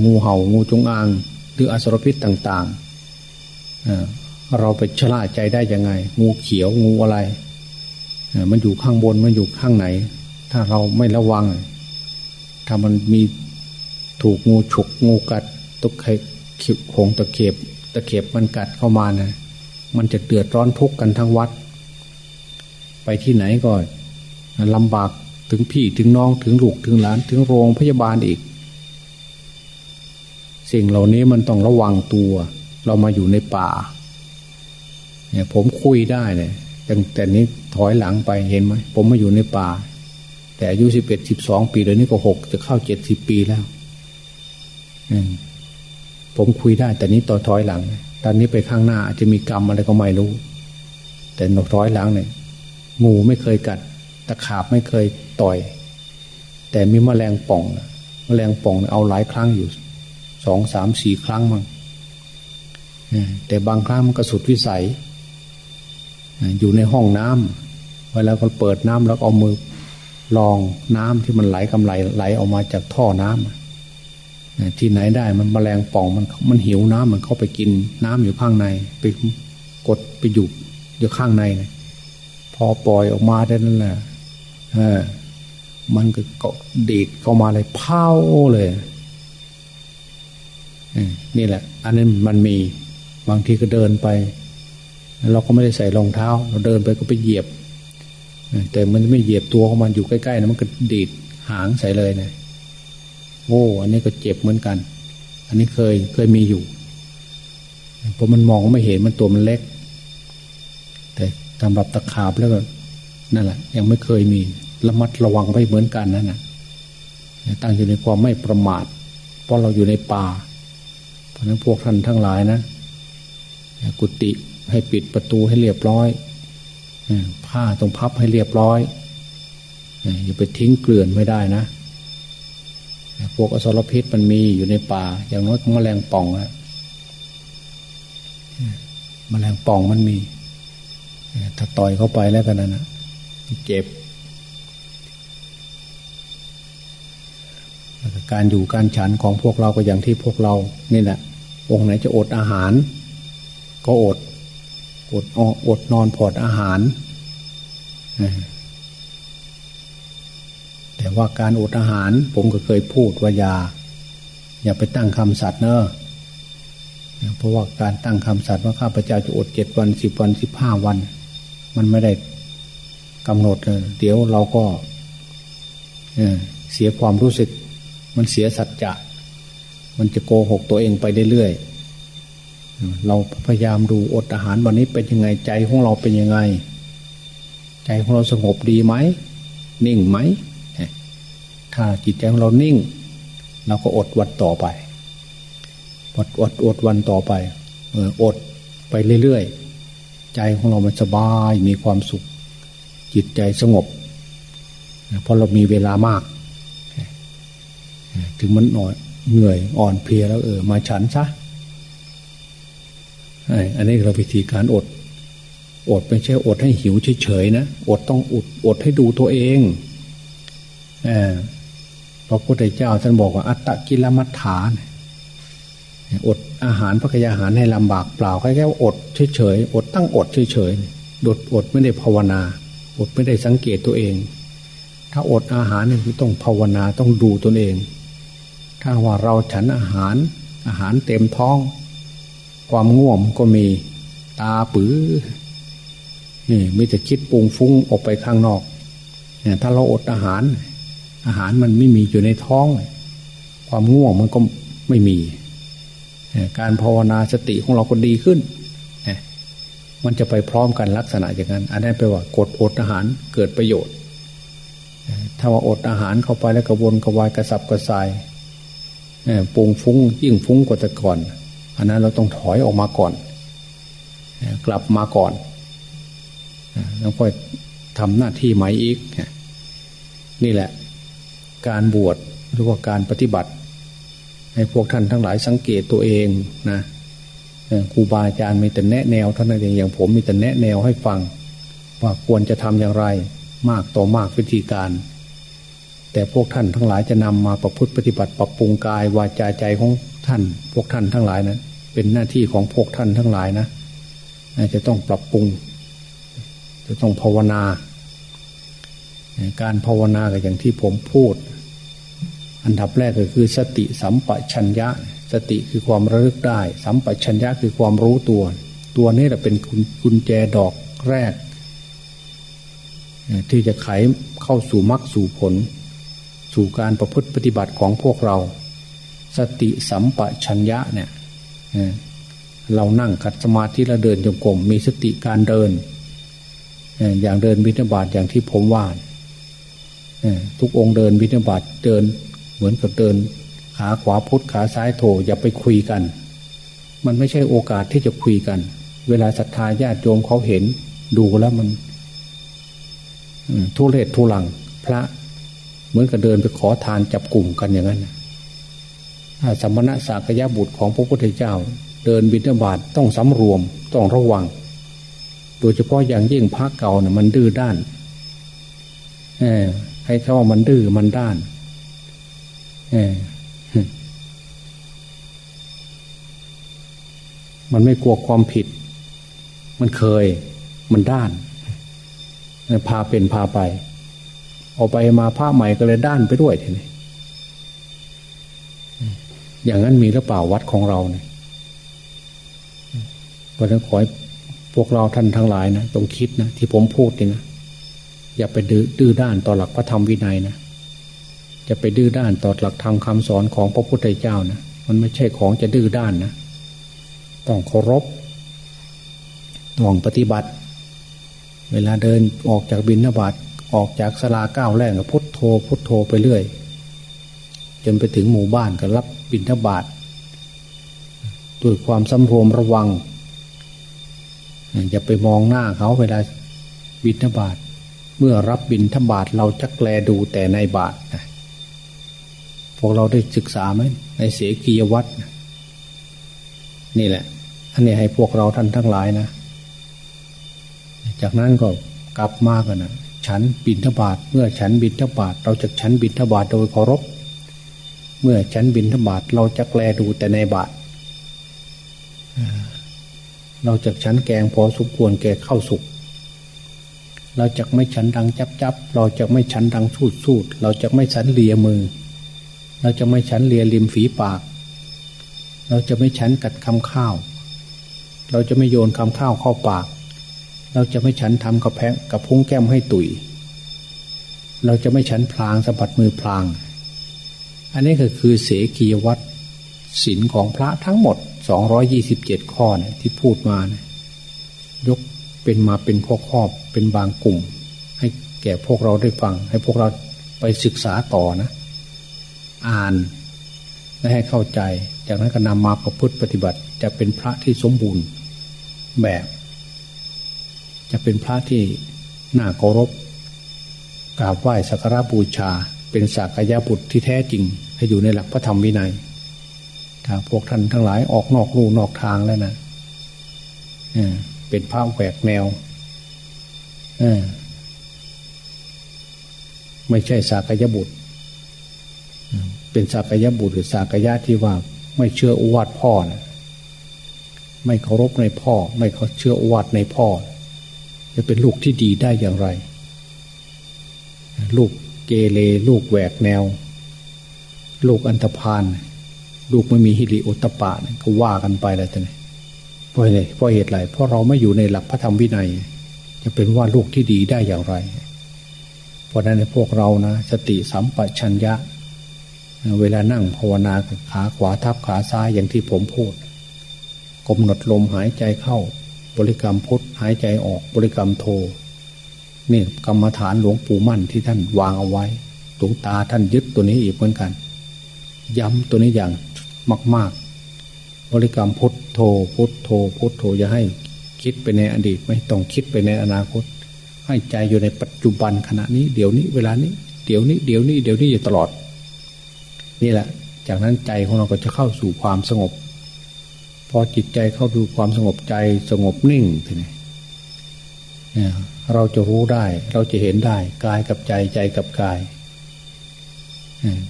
งูเห่างูจงอาง หรืออสรพิษต่างๆ เราไปชะล่าใจได้ยังไง งูเขียวงูอะไรมันอยู่ข้างบนมันอยู่ข้างไหน ถ้าเราไม่ระวัง ถ้ามันมีถูกงูฉกงูกัดตุกไข่หงตะเข็บตะเข็บมันกัดเข้ามานะมันจะเดือดร้อนทุกข์กันทั้งวัด ไปที่ไหนก็ลำบากถึงพี่ถึงน้องถึงลูกถึงหลานถึงโรงพยาบาลอีก สิ่งเหล่านี้มันต้องระวังตัว เรามาอยู่ในป่า ผมคุยได้เนี่ยแต่แต่นี้ถอยหลังไปเห็นไหมผมมาอยู่ในป่า แต่อายุสิบเอ็ดสิบสองปีเดี๋ยวนี้ก็หกจะเข้าเจ็ดสิบปีแล้วผมคุยได้ แต่นี้ต่อถอยหลัง ตอนนี้ไปข้างหน้าอาจจะมีกรรมอะไรก็ไม่รู้ แต่นกถอยหลังเนี่ยงูไม่เคยกัด ตะขาบไม่เคยต่อย แต่มีแมลงป่องแมลงป่องเอาหลายครั้งอยู่สองสามสี่ครั้งมั้งแต่บางครั้งมันก็สุดวิสัย อยู่ในห้องน้ำเวลาก็เปิดน้ำแล้วเอามือลองน้ำที่มันไหลกำไหลไหลออกมาจากท่อน้ำที่ไหนได้มันแมลงป่องมันมันหิวน้ำมันเข้าไปกินน้ำอยู่ข้างใน ไปกดไปอยู่อยู่ข้างในนะพอปล่อยออกมาได้นั่นแหละเออมันก็เกาะดีดเข้ามาเลยเผาเลยนี่แหละ อันนั้นมันมีบางทีก็เดินไป เราก็ไม่ได้ใส่รองเท้า เราเดินไปก็ไปเหยียบ แต่มันไม่เหยียบตัวของมันอยู่ใกล้ๆนะมันก็ดีดหางใส่เลยนะโอ้อันนี้ก็เจ็บเหมือนกัน อันนี้เคยเคยมีอยู่เพราะมันมองไม่เห็นมันตัวมันเล็ก แต่สำหรับตะขาบแล้วก็นั่นแหละ ยังไม่เคยมีระมัดระวังไปเหมือนกันนั่นนะตั้งอยู่ในความไม่ประมาท เพราะเราอยู่ในป่า เพราะนั้นพวกท่านทั้งหลายนะ กุฏิ ให้ปิดประตูให้เรียบร้อยผ้าตรงพับให้เรียบร้อยอย่าไปทิ้งเกลื่อนไม่ได้นะพวกอสรพิษมันมีอยู่ในป่า อย่างน้อยมแมลงป่องนะมแมลงป่องมันมี ถ้าต่อยเข้าไปแล้วกันนะเจ็บการอยู่การฉันของพวกเราก็อย่างที่พวกเรานี่แหละองค์ไหนจะอดอาหาร ก็อด อดอดนอนผอดอาหาร แต่ว่าการอดอาหาร ผมก็เคยพูดว่าอย่า อย่าไปตั้งคำสัตว์เนอะเพราะว่าการตั้งคำสัตว์ว่าข้าพเจ้าจะอดเจ็ดวันสิบวันสิบห้าวัน มันไม่ได้กำหนดเดี๋ยวเราก็เสียความรู้สึก มันเสียสัจจะมันจะโกหกตัวเองไปเรื่อยๆ เราพยายามดูอดอาหารวันนี้เป็นยังไงใจของเราเป็นยังไง ใจของเราสงบดีไหมนิ่งไหมถ้าจิตใจของเรานิ่ง เราก็อดวันต่อไป อดอดอดวันต่อไปเอออดไปเรื่อยๆใจของเรามันสบายมีความสุข จิตใจสงบเพราะเรามีเวลามาก ถึงมันหน่อยเหนื่อยอ่อนเพลียแล้วเออมาฉันซะ อันนี้เราวิธีการอด อดไม่ใช่อดให้หิวเฉยๆนะ อดต้องอดอดให้ดูตัวเองอพระพุทธเจ้าท่านบอกว่า อัตตะกิลมัฏฐานอดอาหารพระกยาหารให้ลำบากเปล่าแค่แค่อดเฉยๆอดตั้งอดเฉยๆอดอดไม่ได้ภาวนา อดไม่ได้สังเกตตัวเอง ถ้าอดอาหารนี่คือต้องภาวนาต้องดูตนเอง ถ้าว่าเราฉันอาหารอาหารเต็มท้อง ความง่วงก็มีตาปื้อนี่มีแต่คิดปรุงฟุ้งออกไปข้างนอกเนี่ยถ้าเราอดอาหาร อาหารมันไม่มีอยู่ในท้อง ความง่วงมันก็ไม่มี การภาวนาสติของเราก็ดีขึ้น มันจะไปพร้อมกันลักษณะอย่างนั้น อันนั้นแปลว่ากดอดอาหารเกิดประโยชน์ ถ้าว่าอดอาหารเข้าไปแล้วกระวนกระวายกระสับกระส่ายปรุงฟุ้งยิ่งฟุ้งกว่าแต่ก่อน อันนั้นเราต้องถอยออกมาก่อน กลับมาก่อนแล้วค่อยทำหน้าที่ใหม่อีก นี่แหละ การบวชหรือว่าการปฏิบัติ ให้พวกท่านทั้งหลายสังเกตตัวเองนะครูบาอาจารย์มีแต่แนะแนวเท่านั้นเองอย่างผมมีแต่แนะแนวให้ฟัง ว่าควรจะทำอย่างไรมากต่อมากวิธีการ แต่พวกท่านทั้งหลายจะนำมาประพฤติปฏิบัติปรับปรุงกายวาจาใจของ ท่านพวกท่านทั้งหลายนะเป็นหน้าที่ของพวกท่านทั้งหลายนะจะต้องปรับปรุง จะต้องภาวนา การภาวนาก็อย่างที่ผมพูด อันดับแรกก็คือสติสัมปชัญญะ สติคือความระลึกได้ สัมปชัญญะคือความรู้ตัว ตัวนี้แหละเป็นกุญแจดอกแรก ที่จะไขเข้าสู่มรรคสู่ผล สู่การประพฤติปฏิบัติของพวกเรา สติสัมปชัญญะเนี่ยเรานั่งขัดสมาธิแล้วเดินจงกรมมีสติการเดิน อย่างเดินวิทบาทอย่างที่ผมว่าทุกองค์เดินวิทบาทเดินเหมือนกับเดิน ขาขวาพุทธขาซ้ายโถอย่าไปคุยกัน มันไม่ใช่โอกาสที่จะคุยกัน เวลาศรัทธาญาติโยมเขาเห็นดูแล้วมันทุเรศทุลังพระ เหมือนกับเดินไปขอทานจับกลุ่มกันอย่างนั้น สมณะสากยะบุตรของพระพุทธเจ้า เดินบิณฑบาตต้องสำรวมต้องระวัง โดยเฉพาะอย่างยิ่งพระเก่าเนะ่ยมันดื้อด้านอให้เขาว่ามันดื้อมันด้านอมันไม่กลัวความผิด มันเคย มันด้าน พาเป็นพาไป เอาไปมาผ้าใหม่ก็เลยด้านไปด้วยทีนี้ อย่างนั้นมีหรือเปล่าวัดของเราเนี่ยเพราะฉะนั้นขอให้พวกเราท่านทั้งหลายนะต้องคิดนะที่ผมพูดนี่นะอย่าไปดื้อด้านต่อหลักพระธรรมวินัยนะจะไปดื้อด้านต่อหลักธรรมคาสอนของพระพุทธเจ้านะมันไม่ใช่ของจะดื้อด้านนะต้องเคารพต้องปฏิบัติ เวลาเดินออกจากบินนบาตออกจากสลาเก้าแรกก็พุทโธพุทโธไปเรื่อย จนไปถึงหมู่บ้านก็รับ บินทบาทด้วยความสำรวมระวัง อย่าไปมองหน้าเขาเวลาบินทบาทเมื่อรับบินทบาทเราจะแกลดูแต่ในบาทพวกเราได้ศึกษาไหมในเสกียวัตรนี่แหละอันนี้ให้พวกเราท่านทั้งหลายนะ จากนั้นก็กลับมากันนะฉันบินทบาทเมื่อฉันบินทบาทเราจะฉันบินทบาทโดยเคารพ เมื่อฉันบินทบาทเราจะแกลดูแต่ในบาทเราจะฉันแกงพอสมควรแก่ข้าวสุก เราจะไม่ฉันดังจับจับเราจะไม่ฉันดังสูดสูดเราจะไม่ฉันเลียมือ เราจะไม่ฉันเลียริมฝีปาก เราจะไม่ฉันกัดคำข้าว เราจะไม่โยนคำข้าวเข้าปาก เราจะไม่ฉันทำกระแพงกับพุ้งแก้มให้ตุย เราจะไม่ฉันพลางสะบัดมือพลาง อันนี้ก็คือเสกียวัตรศีลของพระทั้งหมดสองร้อยี่สิบเจ็ดข้อเนี่ยที่พูดมาเนี่ยยกเป็นมาเป็นข้อข้อเป็นบางกลุ่ม ให้แก่พวกเราได้ฟัง ให้พวกเราไปศึกษาต่อนะ อ่านและให้เข้าใจ จากนั้นก็นำมาประพฤติปฏิบัติ จะเป็นพระที่สมบูรณ์แบบ จะเป็นพระที่น่าเคารพกราบไหว้สักการะบูชา เป็นสากยะบุตรที่แท้จริง ให้อยู่ในหลักพระธรรมวินัย ถ้าพวกท่านทั้งหลายออกนอกลู่นอกทางแล้วนะเป็นพระแหวกแนวไม่ใช่สากยบุตร เป็นสากยบุตรหรือสากยะที่ว่า ไม่เชื่ออวาทพ่อนะไม่เคารพในพ่อ ไม่เขาเชื่ออวาทในพ่อ จะเป็นลูกที่ดีได้อย่างไร ลูกเกเรลูกแหวกแนว ลูกอันธพาลลูกไม่มีฮิริโอตปะก็ว่ากันไปแล้วท่านเพราะอะไรเพราะเหตุไรเพราะเราไม่อยู่ในหลักพระธรรมวินัย จะเป็นว่าลูกที่ดีได้อย่างไร เพราะนั้นในพวกเรานะสติสัมปชัญญะ เวลานั่งภาวนาขาขวาทับขาซ้ายอย่างที่ผมพูดกำหนดลมหายใจเข้า บริกรรมพุทหายใจออกบริกรรมโทนี่กรรมฐานหลวงปู่มั่นที่ท่านวางเอาไว้หลวงตาท่านยึดตัวนี้อีกเหมือนกัน ย้ำตัวนี้อย่างมาก ๆ บริกรรมพุทโธพุทโธพุทโธอย่าให้คิดไปในอดีต ไม่ต้องคิดไปในอนาคต ให้ใจอยู่ในปัจจุบันขณะนี้เดี๋ยวนี้เวลานี้ เดี๋ยวนี้เดี๋ยวนี้เดี๋ยวนี้อยู่ตลอด นี่แหละ จากนั้นใจของเราก็จะเข้าสู่ความสงบ พอจิตใจเข้าดูความสงบใจสงบนิ่งทีนี้เราจะรู้ได้ เราจะเห็นได้ กายกับใจใจกับกาย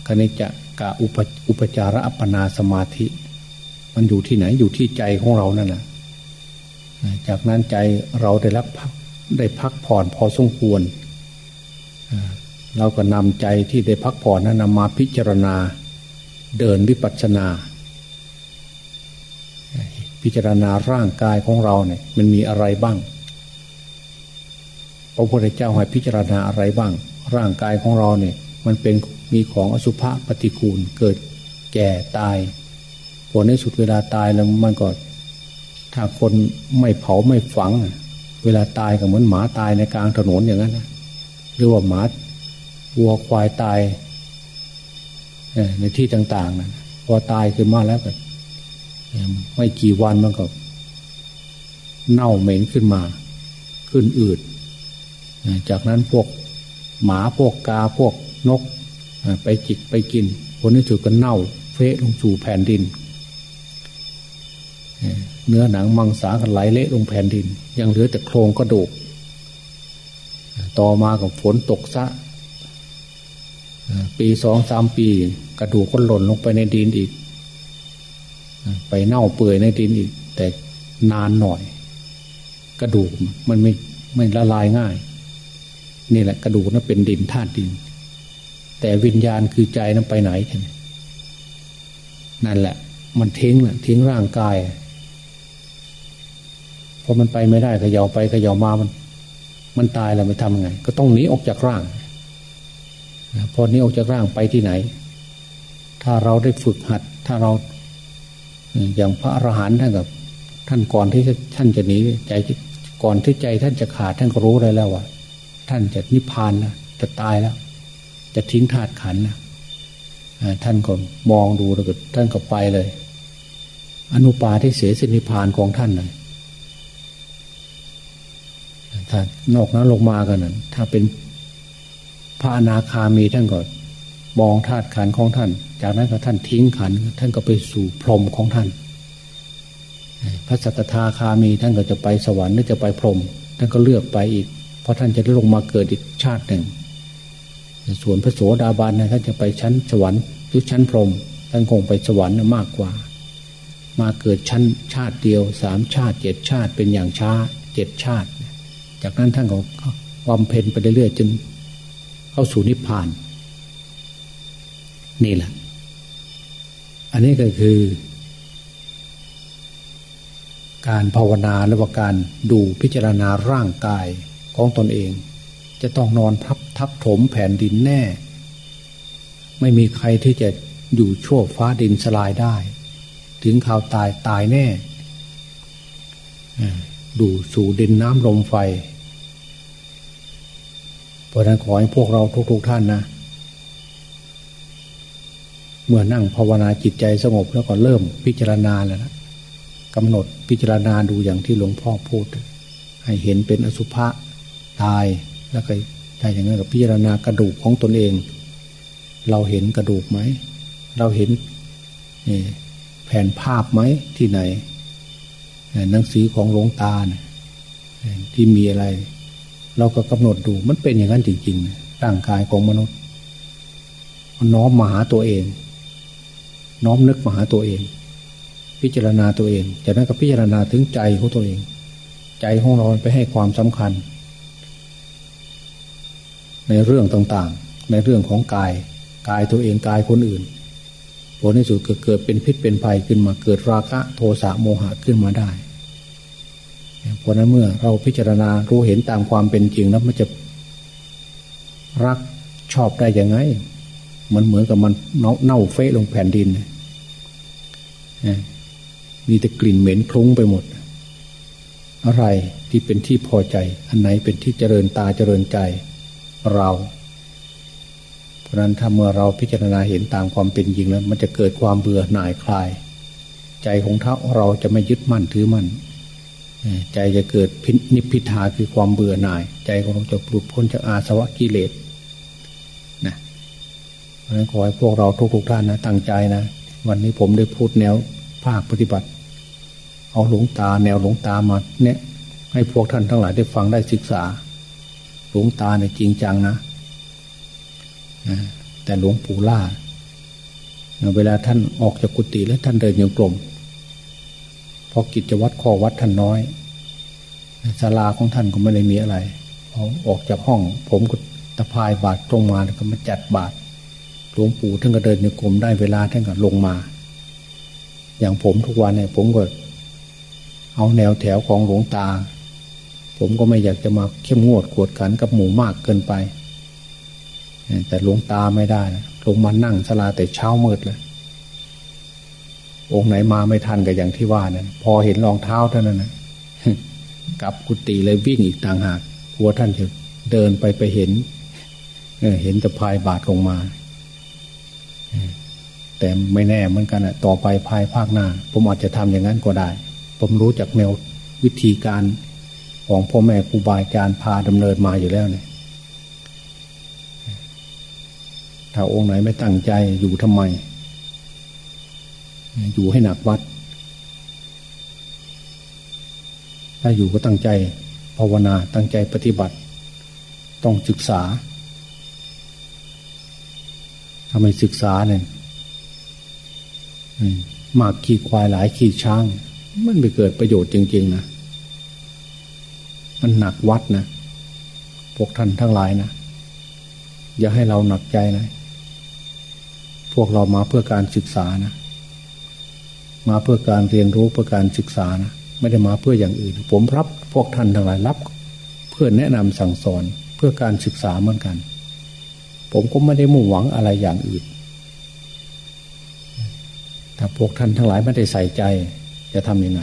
คณิจะ กะอุปอุปจาระอัปปนาสมาธิ มันอยู่ที่ไหนอยู่ที่ใจของเรานั่นแหละจากนั้นใจเราได้รับพักได้พักผ่อนพอสมควรเราก็นำใจที่ได้พักผ่อนนั้นนำมาพิจารณาเดินวิปัสสนา พิจารณาร่างกายของเราเนี่ยมันมีอะไรบ้างพระพุทธเจ้าให้พิจารณาอะไรบ้าง ร่างกายของเราเนี่ย มันเป็นมีของอสุภะปฏิกูลเกิดแก่ตายผลในสุดเวลาตายแล้วมันก็ถ้าคนไม่เผาไม่ฝัง เวลาตายก็เหมือนหมาตายในกลางถนนอย่างนั้นนะหรือว่าหมาวัวควายตายในที่ต่าง ๆนะพอตายขึ้นมาแล้วก็ไม่กี่วันมันก็เน่าเหม็นขึ้นมา ขึ้นอืดจากนั้นพวกหมาพวกกาพวก นกไปจิกไปกิน ผลที่สุดก็เน่า เฟะลงสู่แผ่นดิน เนื้อหนังมังสากันไหลเละลงแผ่นดิน ยังเหลือแต่โครงกระดูก ต่อมากับฝนตกซะปีสองสามปี กระดูกก็หล่นลงไปในดินอีก ไปเน่าเปื่อยในดินอีก แต่นานหน่อย กระดูกมันไม่ไม่ละลายง่าย นี่แหละกระดูกนั้นเป็นดินธาตุดิน แต่วิญญาณคือใจนั้นไปไหนท่านนั่นแหละ มันทิ้งแหละทิ้งร่างกายพอมันไปไม่ได้ขย่าไปขย่ามามัน มันตายแล้วไม่ทำไง ก็ต้องหนีออกจากร่างพอหนีออกจากร่างไปที่ไหน ถ้าเราได้ฝึกหัด ถ้าเรา อย่างพระอรหันต์ท่านกับ ท่านก่อนที่ท่านจะหนีใจก่อนที่ใจท่านจะขาดท่านก็รู้เลยแล้วว่าท่านจะนิพพานแล้วจะตายแล้ว จะทิ้งธาตุขันนะท่านก็มองดูแล้วก็ท่านก็ไปเลย อนุปาที่เสียสินิพานของท่านเลยถ้านอกนั้นลงมากันนั้นถ้าเป็นพระอนาคามีท่านก็มองธาตุขันของท่าน จากนั้นก็ท่านทิ้งขัน ท่านก็ไปสู่พรหมของท่าน พระสัตถาคามีท่านก็จะไปสวรรค์หรือจะไปพรหมท่านก็เลือกไปอีก เพราะท่านจะได้ลงมาเกิดอีกชาติหนึ่ง ส่วนพระโสดาบันนะท่านจะไปชั้นสวรรค์หรือชั้นพรหมท่านคงไปสวรรค์มากกว่า มาเกิดชั้นชาติเดียวสามชาติเจ็ดชาติเป็นอย่างช้าเจ็ดชาติ จากนั้นท่านก็บำเพ็ญไปเรื่อยๆจนเข้าสู่นิพพาน นี่แหละ อันนี้ก็คือ การภาวนาหรือว่าการดูพิจารณาร่างกายของตนเอง จะต้องนอนทับทับถมแผ่นดินแน่ ไม่มีใครที่จะอยู่ชั่วฟ้าดินสลายได้ ถึงข่าวตายตายแน่ดูสู่ดินน้ำลมไฟ เพราะนั้นขอให้พวกเราทุกๆทท่านนะ เมื่อนั่งภาวนาจิตใจสงบแล้วก็เริ่มพิจารณาแล้วนะกำหนดพิจารณาดูอย่างที่หลวงพ่อพูด ให้เห็นเป็นอสุภะตาย แล้วก็ใช่อย่างนั้นกับพิจารณากระดูกของตนเอง เราเห็นกระดูกไหม เราเห็นแผ่นภาพไหมที่ไหนหนังสือของหลวงตาที่มีอะไร เราก็กำหนดดูมันเป็นอย่างนั้นจริงๆร่างกายของมนุษย์น้อมมาหาตัวเอง น้อมนึกมาหาตัวเอง พิจารณาตัวเองจากนั้นก็พิจารณาถึงใจของตัวเอง ใจของเราไปให้ความสำคัญ ในเรื่องต่างๆ ในเรื่องของกาย กายตัวเองกายคนอื่น ผลในสุดเกิดเกิดเป็นพิษเป็นภัยขึ้นมาเกิดราคะโทสะโมหะขึ้นมาได้เพราะนั้นเมื่อเราพิจารณารู้เห็นตามความเป็นจริงแล้วมันจะรักชอบได้ยังไง มันเหมือนกับมันเน่าเฟะลงแผ่นดินมีแต่กลิ่นเหม็นคลุ้งไปหมด อะไรที่เป็นที่พอใจ อันไหนเป็นที่เจริญตาเจริญใจ เราเพราะนั้นถ้าเมื่อเราพิจารณาเห็นตามความเป็นจริงแล้ว มันจะเกิดความเบื่อหน่ายคลาย ใจของเท่าเราจะไม่ยึดมั่นถือมั่นใจจะเกิดนิพพิทาคือความเบื่อหน่าย ใจของเราจะปลุดพ้นจากอาสวะกิเลสนะเพราะนั้นขอให้พวกเราทุกๆท่านนะตั้งใจนะวันนี้ผมได้พูดแนวภาคปฏิบัติ เอาหลวงตาแนวหลวงตามาเนี่ยให้พวกท่านทั้งหลายได้ฟังได้ศึกษา หลวงตาเนี่ยจริงจังนะแต่หลวงปู่ล่า เวลาท่านออกจากกุฏิแล้วท่านเดินยังกลมเพราะกิจวัตรข้อวัดท่านน้อยศาลาของท่านก็ไม่ได้มีอะไรพอออกจากห้อง ผมก็ตะพายบาตรตรงมาแล้วก็มาจัดบาตรหลวงปู่ท่านก็เดินในกรมได้เวลาท่านก็ลงมา อย่างผมทุกวันเนี่ยผมก็เอาแนวแถวของหลวงตา ผมก็ไม่อยากจะมาเข้มงวดขวดขันกับหมู่มากเกินไป แต่หลวงตาไม่ได้ลงมานั่งสลาแต่เช้ามืดเลย องค์ไหนมาไม่ทันก็อย่างที่ว่านั่นพอเห็นรองเท้าเท่านั้นนะกับกุฏิเลยวิ่งอีกต่างหากกลัวท่านจะเดินไปไปเห็นเห็นแต่พายบาทลงมาแต่ไม่แน่เหมือนกันอะต่อไปภายภาคหน้า ผมอาจจะทำอย่างนั้นก็ได้ ผมรู้จากแนววิธีการ ของพ่อแม่ครูบาอาจารย์พาดำเนินมาอยู่แล้วเนี่ยถ้าองค์ไหนไม่ตั้งใจอยู่ทำไม อยู่ให้หนักวัด ถ้าอยู่ก็ตั้งใจภาวนาตั้งใจปฏิบัติ ต้องศึกษาทำไมศึกษาเนี่ยมากขี่ควายหลายขี่ช้าง มันไม่เกิดประโยชน์จริง ๆ นะ มันหนักวัดนะพวกท่านทั้งหลายนะอย่าให้เราหนักใจนะ พวกเรามาเพื่อการศึกษานะ มาเพื่อการเรียนรู้เพื่อการศึกษานะไม่ได้มาเพื่ออย่างอื่น ผมรับพวกท่านทั้งหลายรับ เพื่อแนะนำสั่งสอนเพื่อการศึกษาเหมือนกัน ผมก็ไม่ได้มุ่งหวังอะไรอย่างอื่นถ้าพวกท่านทั้งหลายไม่ได้ใส่ใจ จะทำยังไง